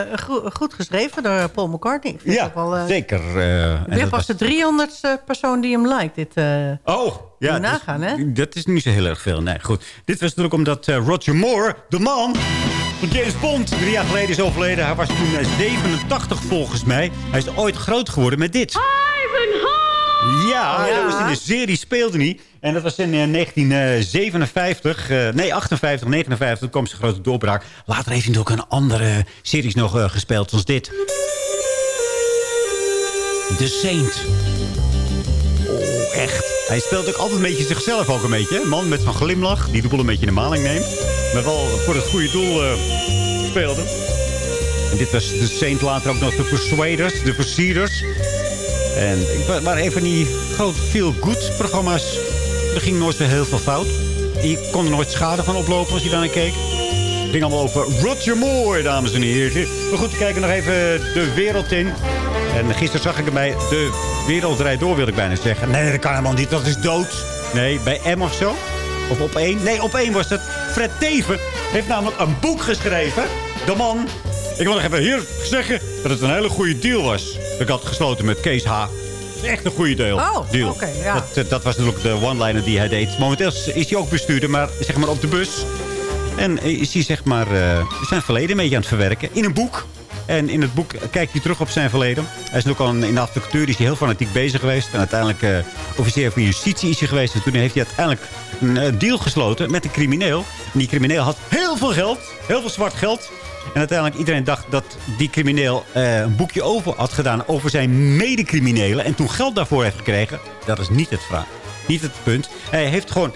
goed geschreven door Paul McCartney. Ik vind Ja, het ook wel, eh, zeker. eh, dat pas was- de 300ste persoon die hem liked. Dit, eh, Oh, ja. Dus- nagaan, hè? Dat is niet zo heel erg veel. Nee, goed. Dit was natuurlijk omdat eh, Roger Moore, de man van James Bond, drie jaar geleden is overleden. Hij was toen eh, 87 volgens mij. Hij is ooit groot geworden met dit. Ja, Ja. dat was in de serie speelde hij. En dat was in eh, 1957. eh, nee, 58, 59. Toen kwam zijn grote doorbraak. Later heeft hij ook een andere series nog eh, gespeeld, zoals dit. The Saint. Oh, echt. Hij speelt ook altijd een beetje zichzelf ook een beetje. Een man met zo'n glimlach, die de boel een beetje in de maling neemt. Maar wel voor het goede doel eh, speelde. En dit was The Saint later ook nog de Persuaders, de Versierders. En ik wa- waren een van die grote feel-good programma's. Er ging nooit zo heel veel fout. Je kon er nooit schade van oplopen als je daar naar keek. Het ging allemaal over Roger Moore, dames en heren. Maar goed, we kijken nog even de wereld in. En gisteren zag ik erbij de wereld draait door, wil ik bijna zeggen. Nee, dat kan helemaal niet. Dat is dood. Nee, bij M of zo. Of op één. Nee, op één was het. Fred Teven heeft namelijk een boek geschreven. De man. Ik wil nog even hier zeggen dat het een hele goede deal was. Ik had gesloten met Kees H. Echt een goede deal. Oh, deal. oké, ja. dat, eh, dat was natuurlijk de one-liner die hij deed. Momenteel is hij ook bestuurder, maar zeg maar op de bus. En is hij zeg maar eh, zijn verleden een beetje aan het verwerken. In een boek. En in het boek kijkt hij terug op zijn verleden. Hij is ook al in de advocatuur is hij heel fanatiek bezig geweest. En uiteindelijk eh, officier van justitie is hij geweest. En toen heeft hij uiteindelijk een deal gesloten met een crimineel. En die crimineel had heel veel geld. Heel veel zwart geld. En uiteindelijk iedereen dacht dat die crimineel eh, een boekje over had gedaan over zijn medecriminelen. En toen geld daarvoor heeft gekregen. Dat is niet het vraag. Niet het punt. Hij heeft gewoon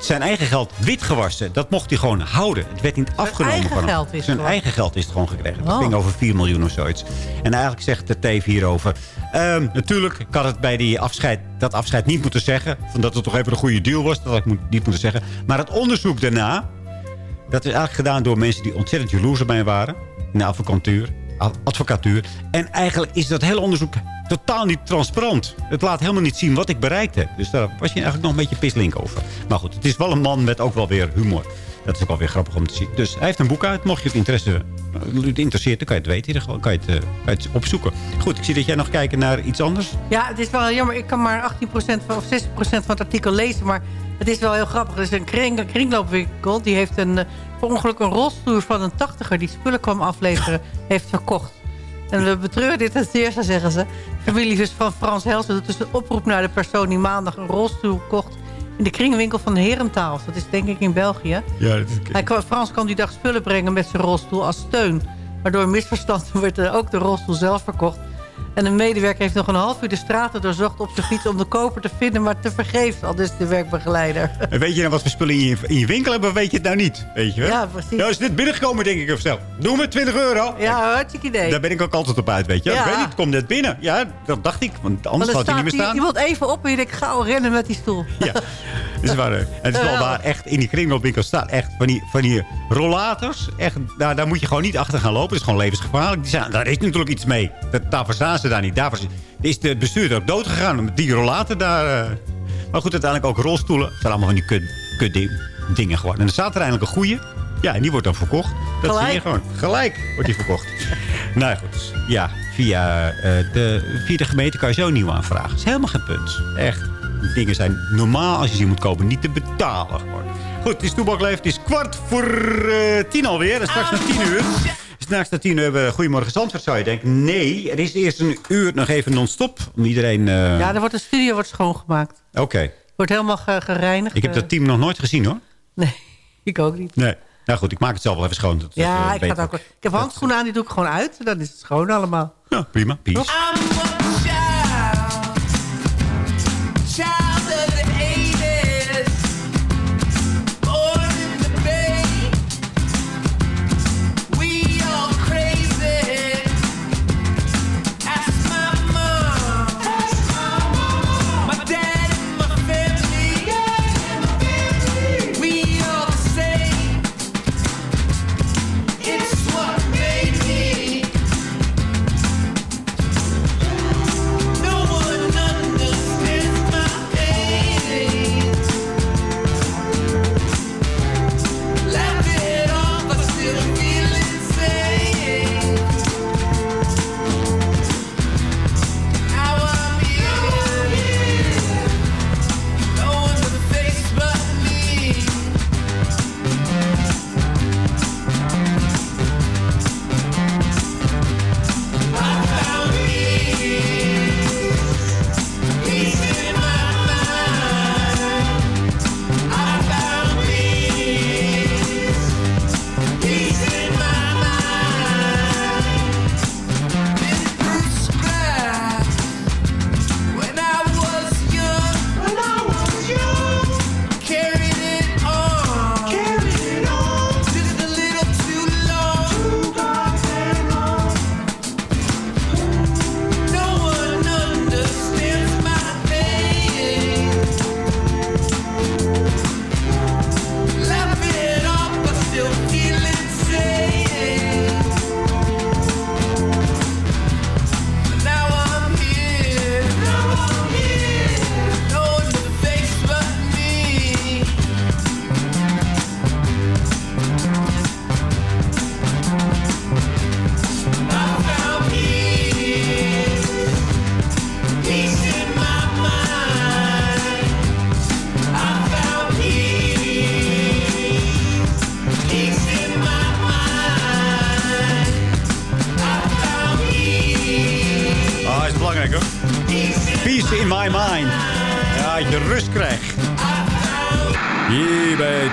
zijn eigen geld wit gewassen. Dat mocht hij gewoon houden. Het werd niet afgenomen eigen van hem. geld is Zijn gewoon. eigen geld is het gewoon gekregen. Het Oh. ging over 4 miljoen of zoiets. En eigenlijk zegt de Teef hierover... ehm, natuurlijk, ik had het bij die afscheid, dat afscheid niet moeten zeggen. Van dat het toch even een goede deal was. Dat had ik moet, niet moeten zeggen. Maar het onderzoek daarna... Dat is eigenlijk gedaan door mensen die ontzettend jaloers op mij waren. In de advocatuur. advocatuur. En eigenlijk is dat hele onderzoek totaal niet transparant. Het laat helemaal niet zien wat ik bereikt heb. Dus daar was je eigenlijk nog een beetje pislink over. Maar goed, het is wel een man met ook wel weer humor. Dat is ook wel weer grappig om te zien. Dus hij heeft een boek uit. Mocht je het interesse, eh, het interesseert, dan kan je het weten. Dan kan je het, eh, kan je het opzoeken. Goed, ik zie dat jij nog kijkt naar iets anders. Ja, het is wel jammer. Ik kan maar 18% van, of 60% van het artikel lezen. Maar het is wel heel grappig. Er is een kring, kringloopwinkel. Die heeft een, eh, per ongeluk een rolstoel van een tachtiger... die spullen kwam afleveren, (laughs) heeft verkocht. En we betreuren dit het zeer, zeggen ze. Familie dus van Frans Helsen doet dus een oproep naar de persoon... die maandag een rolstoel kocht in de kringwinkel van Herentaals. Dat is denk ik in België. Ja, dat is... Hij kwam, Frans kwam die dag spullen brengen met zijn rolstoel als steun. Maar door een misverstand (laughs) werd er ook de rolstoel zelf verkocht. En een medewerker heeft nog een half uur de straten doorzocht op zijn fiets... om de koper te vinden, maar te vergeefs. Al dus de werkbegeleider. En weet je nou wat voor spullen in je, in je winkel hebben, weet je het nou niet? Weet je wel? Ja, precies. Ja, is dit binnengekomen, denk ik, of zo. Doe me 20 euro. Ja, hartstikke idee. Daar ben ik ook altijd op uit, weet je. Ja. Ik weet niet, het komt net binnen. Ja, dat dacht ik, want anders had hij niet meer staan. iemand even op en je denkt, gauw rennen met die stoel. Ja, dat (laughs) is waar. En het is wel waar, echt in die kringloopwinkel staat echt van die, van die rollators. Echt, daar, daar moet je gewoon niet achter gaan lopen. Dat is gewoon levensgevaarlijk. Die zijn, daar is natuurlijk iets mee. Dat, staan ze daar niet. Daarvoor is de bestuurder ook dood gegaan met die rollator daar. eh. Maar goed, uiteindelijk ook rolstoelen. Het zijn allemaal van die kut, kut ding- dingen gewoon. En er staat er eindelijk een goeie. Ja, en die wordt dan verkocht. Dat zie je Gelijk. gewoon. Gelijk wordt die verkocht. (laughs) nou ja, goed. Ja, via, eh, de, via de gemeente kan je zo nieuw aanvragen. Dat is helemaal geen punt. Echt. Die dingen zijn normaal als je ze moet kopen niet te betalen. Gewoon. Goed, het is Toebakleef. Het is kwart voor eh, tien alweer. En straks na tien uur. Straks na tien uur hebben we Goedemorgen Zandvoort, zou je denken. Nee, er is eerst een uur nog even non-stop. Om iedereen... eh, Ja, er wordt de studio wordt schoongemaakt. Oké. Wordt helemaal ge- gereinigd. Ik heb eh. dat team nog nooit gezien, hoor. Nee, (laughs) ik ook niet. Nee. Nou goed, ik maak het zelf wel even schoon. Dat Ja, eh, ik, ga het ook, ik heb handschoenen aan, die doe ik gewoon uit. Dan is het schoon allemaal. Ja, prima. Peace.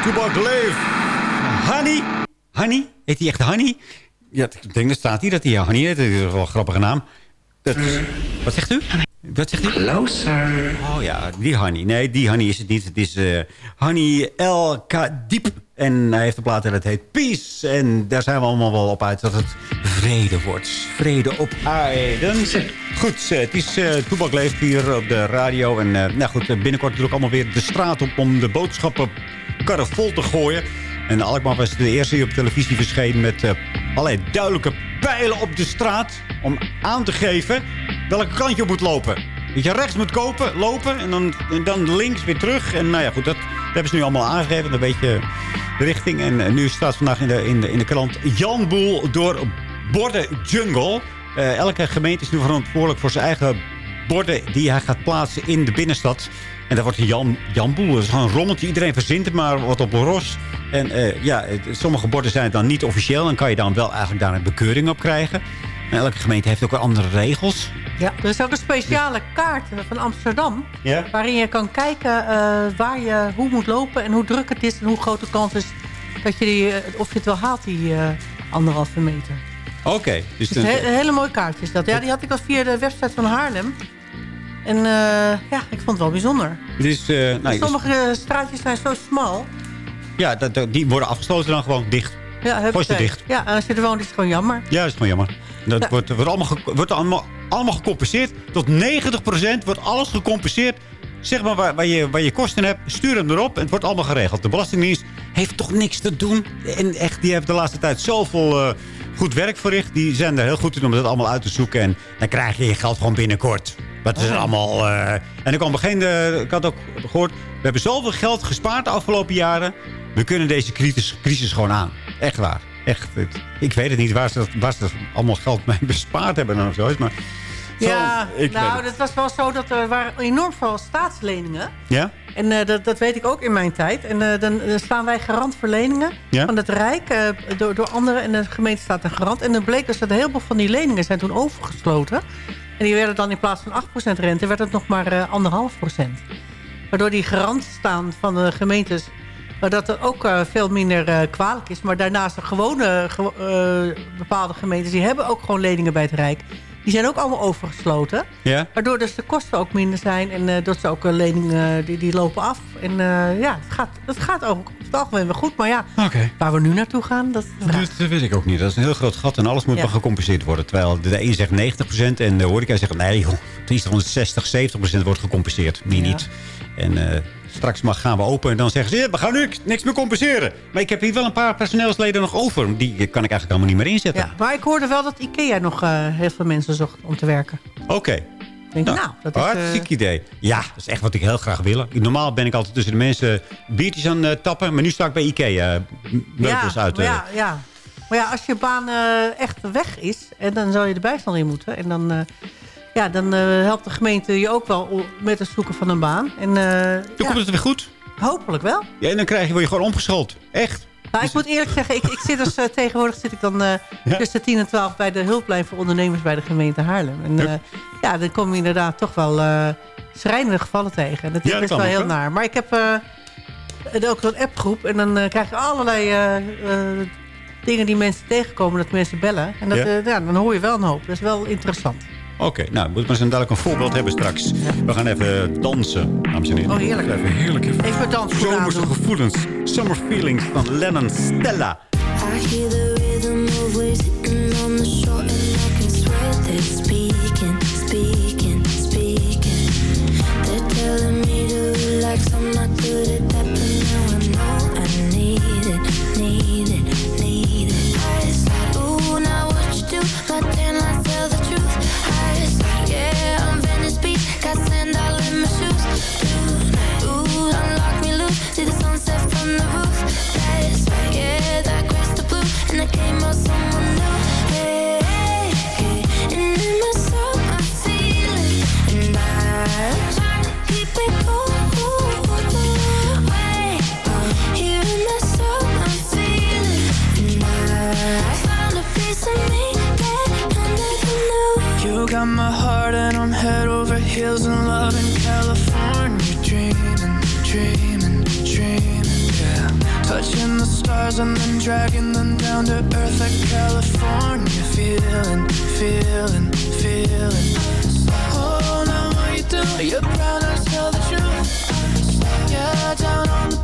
Toebak Leef. Honey. Honey? Heet hij echt Honey? Ja, ik denk dat staat hier dat hij Honey heet. Dat is wel een grappige naam. Dat, wat zegt u? Wat zegt u? Closer. Oh ja, die Honey. Nee, die Honey is het niet. Het is eh, Honey El Kadip. En hij heeft een plaat en dat heet Peace. En daar zijn we allemaal wel op uit dat het vrede wordt. Vrede op aarde. Goed, het is uh, Toebak leeft hier op de radio. En eh, nou goed, binnenkort natuurlijk allemaal weer de straat op... om de boodschappenkarren vol te gooien. En Alkmaar was de eerste die op televisie verscheen... met eh, allerlei duidelijke pijlen op de straat... om aan te geven welke kant je op moet lopen. Dat je rechts moet kopen, lopen en dan, en dan links weer terug. En nou ja, goed, dat, hebben ze nu allemaal aangegeven. Dan weet je de richting. En eh, nu staat vandaag in de, in de, in de krant... Jan Boel door Borden Jungle. Eh, elke gemeente is nu verantwoordelijk voor zijn eigen borden... die hij gaat plaatsen in de binnenstad. En dat wordt een Jan, Jan Boel. Dat is gewoon een rommeltje. Iedereen verzint het maar wat op een ros. En eh, ja, het- sommige borden zijn dan niet officieel. En kan je dan wel eigenlijk daar een bekeuring op krijgen. En elke gemeente heeft ook weer andere regels. Ja, er is ook een speciale kaart eh, van Amsterdam. Ja? Waarin je kan kijken eh, waar je hoe moet lopen en hoe druk het is. En hoe groot de kans is dat je die, eh, of je het wel haalt, die anderhalve meter. Oké. dus Het een he- hele mooie kaartjes dat. Ja, die had ik al via de website van Haarlem. En eh, ja, ik vond het wel bijzonder. Eh, nou, Sommige straatjes zijn zo smal. ja, dat, dat- die worden afgesloten dan gewoon dicht. Ja, ik, eh, dicht. Ja, en als je er woont is het gewoon jammer. Ja, dat is gewoon jammer. Dat Ja. wordt, wordt, allemaal, wordt allemaal, allemaal gecompenseerd. Tot 90% wordt alles gecompenseerd. Zeg maar waar, waar, je, waar je kosten hebt, stuur hem erop. En het wordt allemaal geregeld. De Belastingdienst heeft toch niks te doen. En echt, die heeft de laatste tijd zoveel goed werk verricht. Die zijn er heel goed in om dat allemaal uit te zoeken. En dan krijg je je geld gewoon binnenkort. Dat is Oh. allemaal... eh, en er kwam begin, de, ik had ook gehoord... We hebben zoveel geld gespaard de afgelopen jaren. We kunnen deze crisis, crisis gewoon aan. Echt waar. Echt. het- Ik weet het niet waar ze, dat- waar ze dat allemaal geld mee (laughs) bespaard hebben of zoiets. Maar zo, Ja, ik weet nou, het. het was wel zo dat er waren enorm veel staatsleningen. Ja? En eh, dat, dat weet ik ook in mijn tijd. En eh, dan staan wij garant voor leningen Ja? van het Rijk eh, door, door anderen. En de gemeente staat een garant. En dan bleek dus dat een heleboel van die leningen zijn toen overgesloten. En die werden dan in plaats van 8% rente, werd het nog maar eh, 1,5%. Waardoor die garant staan van de gemeentes... eh, dat er ook eh, veel minder eh, kwalijk is. Maar daarnaast de gewone gewo- eh, bepaalde gemeentes... die hebben ook gewoon leningen bij het Rijk. Die zijn ook allemaal overgesloten. Ja? Waardoor dus de kosten ook minder zijn. En eh, dat ze ook eh, leningen eh, die, die lopen af. En ja, het gaat, het gaat ook over het algemeen wel goed. Maar ja, waar we nu naartoe gaan, dat. Dat weet ik ook niet. Dat is een heel groot gat en alles moet Ja. wel gecompenseerd worden. Terwijl de een zegt 90% en de horeca zegt... nee joh, het is gewoon 60, 70% wordt gecompenseerd. Meer Ja. niet. En straks mag, gaan we open en dan zeggen ze... "Ja, we gaan nu niks meer compenseren. Maar ik heb hier wel een paar personeelsleden nog over. Die kan ik eigenlijk allemaal niet meer inzetten. Ja, maar ik hoorde wel dat IKEA nog eh, heel veel mensen zocht om te werken. Oké. Denk, nou, dat is... eh, Hartstikke idee. Ja, dat is echt wat ik heel graag wil. Normaal ben ik altijd tussen de mensen biertjes aan het tappen. Maar nu sta ik bij Ikea. eh, Meubels ja, uit. eh, ja, ja. Maar ja, als je baan eh, echt weg is... en dan zou je de bijstand in moeten. En dan, eh, ja, dan eh, helpt de gemeente je ook wel met het zoeken van een baan. En, eh, Dan ja, komt het weer goed. hopelijk wel. Ja, en dan krijg je, word je gewoon omgeschoold. Echt. Nou, ik moet eerlijk zeggen, ik, ik zit dus eh, tegenwoordig zit ik dan eh, Ja. tussen 10 en 12 bij de hulplijn voor ondernemers bij de gemeente Haarlem. En eh, ja, dan kom je inderdaad toch wel eh schrijnende gevallen tegen. En dat is Ja, dat best wel heel naar. Maar ik heb eh, ook zo'n appgroep en dan eh, krijg je allerlei eh, eh, dingen die mensen tegenkomen, dat mensen bellen. En dat, Ja? eh, ja, dan hoor je wel een hoop. Dat is wel interessant. Oké, nou, moet maar eens een dadelijk een voorbeeld hebben straks. We gaan even dansen, dames en heren. Oh, heerlijk. Even heerlijk. Even Even dansen Zomerse gevoelens. Summer Feelings van Lennon Stella. I hear the rhythm of waves on the shore got my heart and I'm head over heels in love in California. Dreaming, dreaming, dreaming, yeah. Touching the stars and then dragging them down to earth like California. Feeling, feeling, feeling. Oh, now what you do? You're proud to tell the truth. Yeah, down on the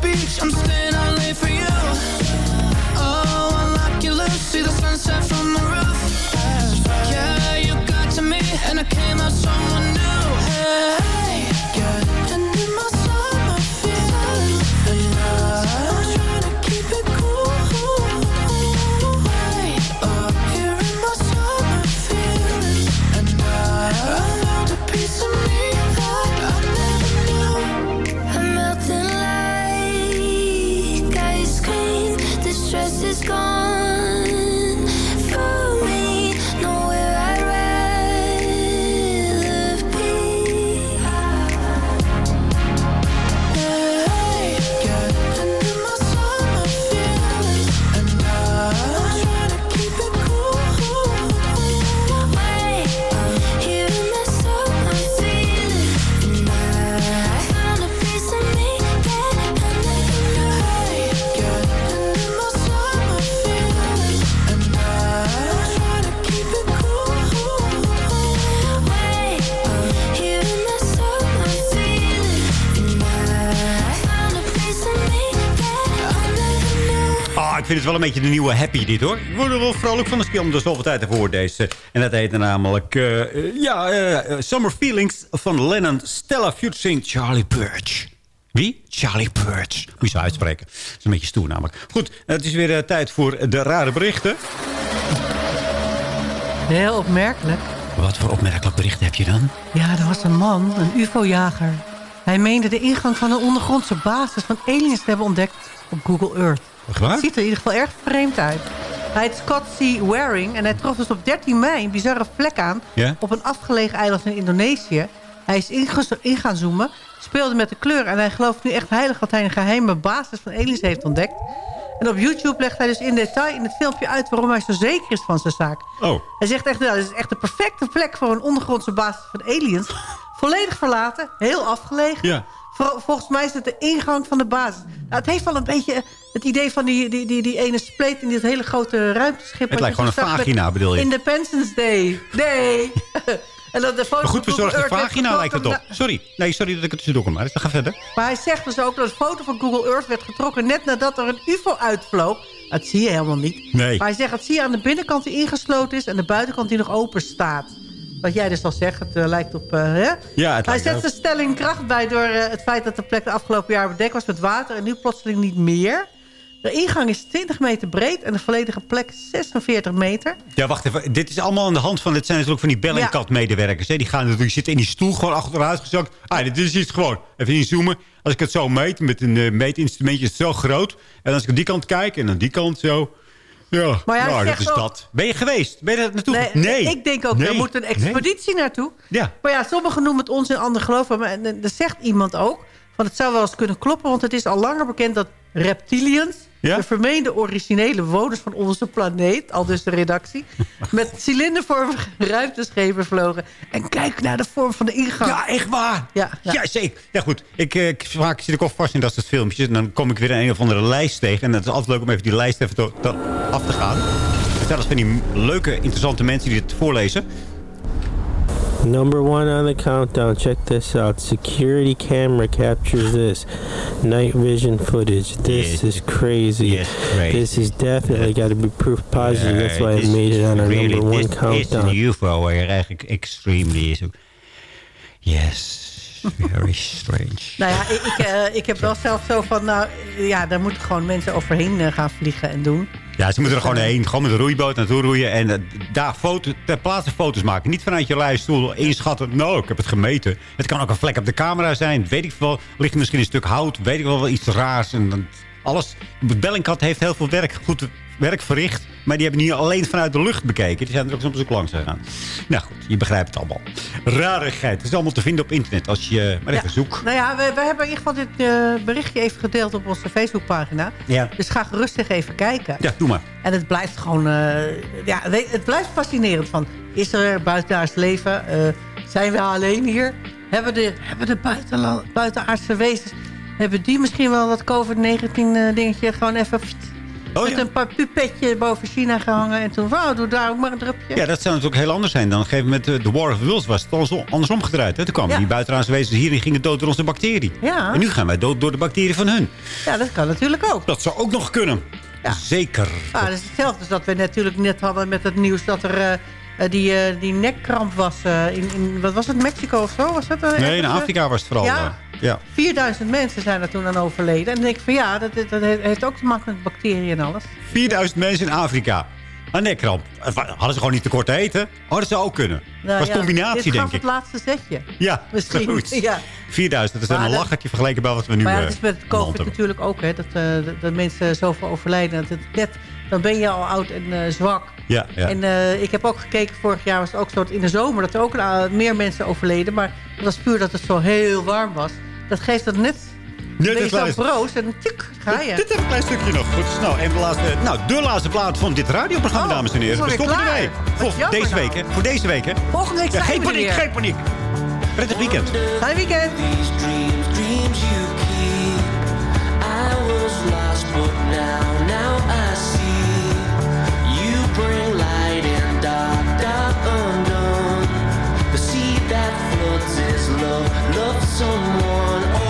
het wel een beetje de nieuwe happy dit hoor. Ik word er wel vrolijk van als ik om de zoveel tijd ervoor deze. En dat heette namelijk... eh, eh, ja, eh, Summer Feelings van Lennon Stella featuring Charlie Perch. Wie? Charlie Perch. Moet je zo uitspreken. Dat is een beetje stoer namelijk. Goed, het is weer tijd voor de rare berichten. Heel opmerkelijk. Wat voor opmerkelijk bericht heb je dan? Ja, er was een man, een ufo-jager. Hij meende de ingang van een ondergrondse basis van aliens te hebben ontdekt op Google Earth. Waar? Het ziet er in ieder geval erg vreemd uit. Hij heet Scott C. Waring en hij trof dus op 13 mei een bizarre vlek aan... Op een afgelegen eiland in Indonesië. Hij is in gaan zoomen, speelde met de kleur... en hij gelooft nu echt heilig dat hij een geheime basis van aliens heeft ontdekt. En op YouTube legt hij dus in detail in het filmpje uit... waarom hij zo zeker is van zijn zaak. Oh. Hij zegt echt, nou, dit is echt de perfecte plek voor een ondergrondse basis van aliens. Volledig verlaten, heel afgelegen. Ja. Vol- volgens mij is het de ingang van de basis. Nou, het heeft wel een beetje het idee van die, die, die, die ene spleet in dit hele grote ruimteschip. Het lijkt gewoon een vagina, bedoel je? Independence Day. Nee. (laughs) en dat de foto Een goed Earth werd vagina lijkt het op. Sorry. Nee, sorry dat ik het tussendoor kom. Maar ga verder. Maar hij zegt dus ook dat de foto van Google Earth werd getrokken... net nadat er een ufo uitvloog. Dat zie je helemaal niet. Nee. Maar hij zegt dat zie je aan de binnenkant die ingesloten is... en de buitenkant die nog open staat. Wat jij dus al zegt, het eh, lijkt op... eh, hè? Ja, het hij zet ook. zijn stelling kracht bij door eh, het feit dat de plek de afgelopen jaar bedekt was met water... en nu plotseling niet meer. De ingang is 20 meter breed en de volledige plek 46 meter. Ja, wacht even. Dit is allemaal aan de hand van... Dit zijn natuurlijk van die Bellingcat-medewerkers. Die gaan natuurlijk zitten in die stoel gewoon achteruit gezakt. Ah, dit is iets gewoon. Even inzoomen. Als ik het zo meet, met een eh, meetinstrumentje, is het zo groot. En als ik aan die kant kijk en aan die kant zo... Ja, Maar ja, nou, dat is ook- dat. Ben je geweest? Ben je er naartoe? Nee, ik denk ook, Nee. er moet een expeditie naartoe. Ja. Maar ja, sommigen noemen het onzin, anderen geloven. Maar en- en er zegt iemand ook, van het zou wel eens kunnen kloppen... want het is al langer bekend dat reptilians... Ja? de vermeende originele woners van onze planeet... al dus de redactie... (laughs) met cilindervormige ruimteschepen vlogen. En kijk naar de vorm van de ingang. Ja, echt waar. Ja, Ja, zeker. Ja, goed. Ik, eh, ik, vaak zit ik ook vast in dat soort filmpjes. En dan kom ik weer een of andere lijst tegen. En het is altijd leuk om even die lijst even af te gaan. Zelfs van die leuke, interessante mensen die het voorlezen. Number one on the countdown. Check this out. Security camera captures this. Night vision footage. This Yes. is crazy. Yes, crazy. This is definitely got to be proof positive. That's why I made it on our really- number one this is countdown. een UFO waar je eigenlijk extremely is. Yes, very strange. Nou ja, ik, ik, eh, ik heb wel zelf zo van... nou, ja, daar moeten gewoon mensen overheen eh, gaan vliegen en doen. Ja, ze moeten er gewoon heen. Gewoon met een roeiboot naartoe roeien. En eh, daar foto, ter plaatse foto's maken. Niet vanuit je lijststoel inschatten. Nou, ik heb het gemeten. Het kan ook een vlek op de camera zijn. Weet ik veel. Ligt er misschien een stuk hout. Weet ik wel, wel iets raars. En dan alles. Bellingcat heeft heel veel werk, goed werk verricht. Maar die hebben niet alleen vanuit de lucht bekeken. Die zijn er ook soms ook langs gegaan. Nou goed, je begrijpt het allemaal. Rarigheid. Het is allemaal te vinden op internet. Als je maar even zoekt. Nou ja, we, we hebben in ieder geval dit eh, berichtje even gedeeld op onze Facebookpagina. Ja. Dus ga rustig even kijken. Ja, doe maar. En het blijft gewoon... eh, ja, het blijft fascinerend van... Is er buitenaards leven? Eh, zijn we alleen hier? Hebben de, hebben de buitenaardse wezens... Hebben die misschien wel dat COVID-19 eh, dingetje gewoon even... Oh, met ja. een paar pupetje boven China gehangen. En toen, wauw, doe daar ook maar een drupje. Ja, dat zou natuurlijk heel anders zijn. Dan op een gegeven moment, eh, de War of Worlds was het andersom, gedraaid. Hè? Toen kwamen Ja. die buitenaardse wezens hier en gingen dood door onze bacterie. Ja. En nu gaan wij dood door de bacterie van hun. Ja, dat kan natuurlijk ook. Dat zou ook nog kunnen. Zeker. Ah, dat is hetzelfde als dat we natuurlijk net hadden met het nieuws... dat er eh, die, eh, die nekkramp was eh, in, in... Wat was het, Mexico of zo? Was dat, eh, Nee, in eh? Afrika was het vooral. Ja. eh, ja. 4000 mensen zijn er toen aan overleden. En dan denk ik van ja, dat, dat heeft ook te maken met bacteriën en alles. 4000 mensen in Afrika. Een nekramp. Eh, Hadden ze gewoon niet tekort te eten? Hadden ze ook kunnen. Nou was ja, combinatie, dit denk ik. het laatste zetje. Ja, (laughs) Misschien. zoiets. (laughs) Ja. 4000, dat is Maar een dat- lachertje vergeleken bij wat we nu maar ja, eh, dat is met COVID natuurlijk ook. Hè, dat, eh, dat, dat mensen zoveel overlijden. Dat het net, dan ben je al oud en eh, zwak. Ja, ja. En eh, ik heb ook gekeken, vorig jaar was het ook zo dat in de zomer... dat er ook eh, meer mensen overleden. Maar dat was puur dat het zo heel warm was. Dat geeft dat net... Net ben je zo broos en tjuk, ga je. Dit even een klein stukje nog. Goed, snel. Even de laatste, nou, de laatste plaat van dit radioprogramma, Oh, dames en heren. We stoppen ermee. Voor deze nou. week, hè. Voor deze week, hè. Volgende week Ja, zijn geen we paniek, weer. geen paniek. Prettig weekend. Fijn weekend. dreams you keep. I was lost, but now, floods is love, love someone.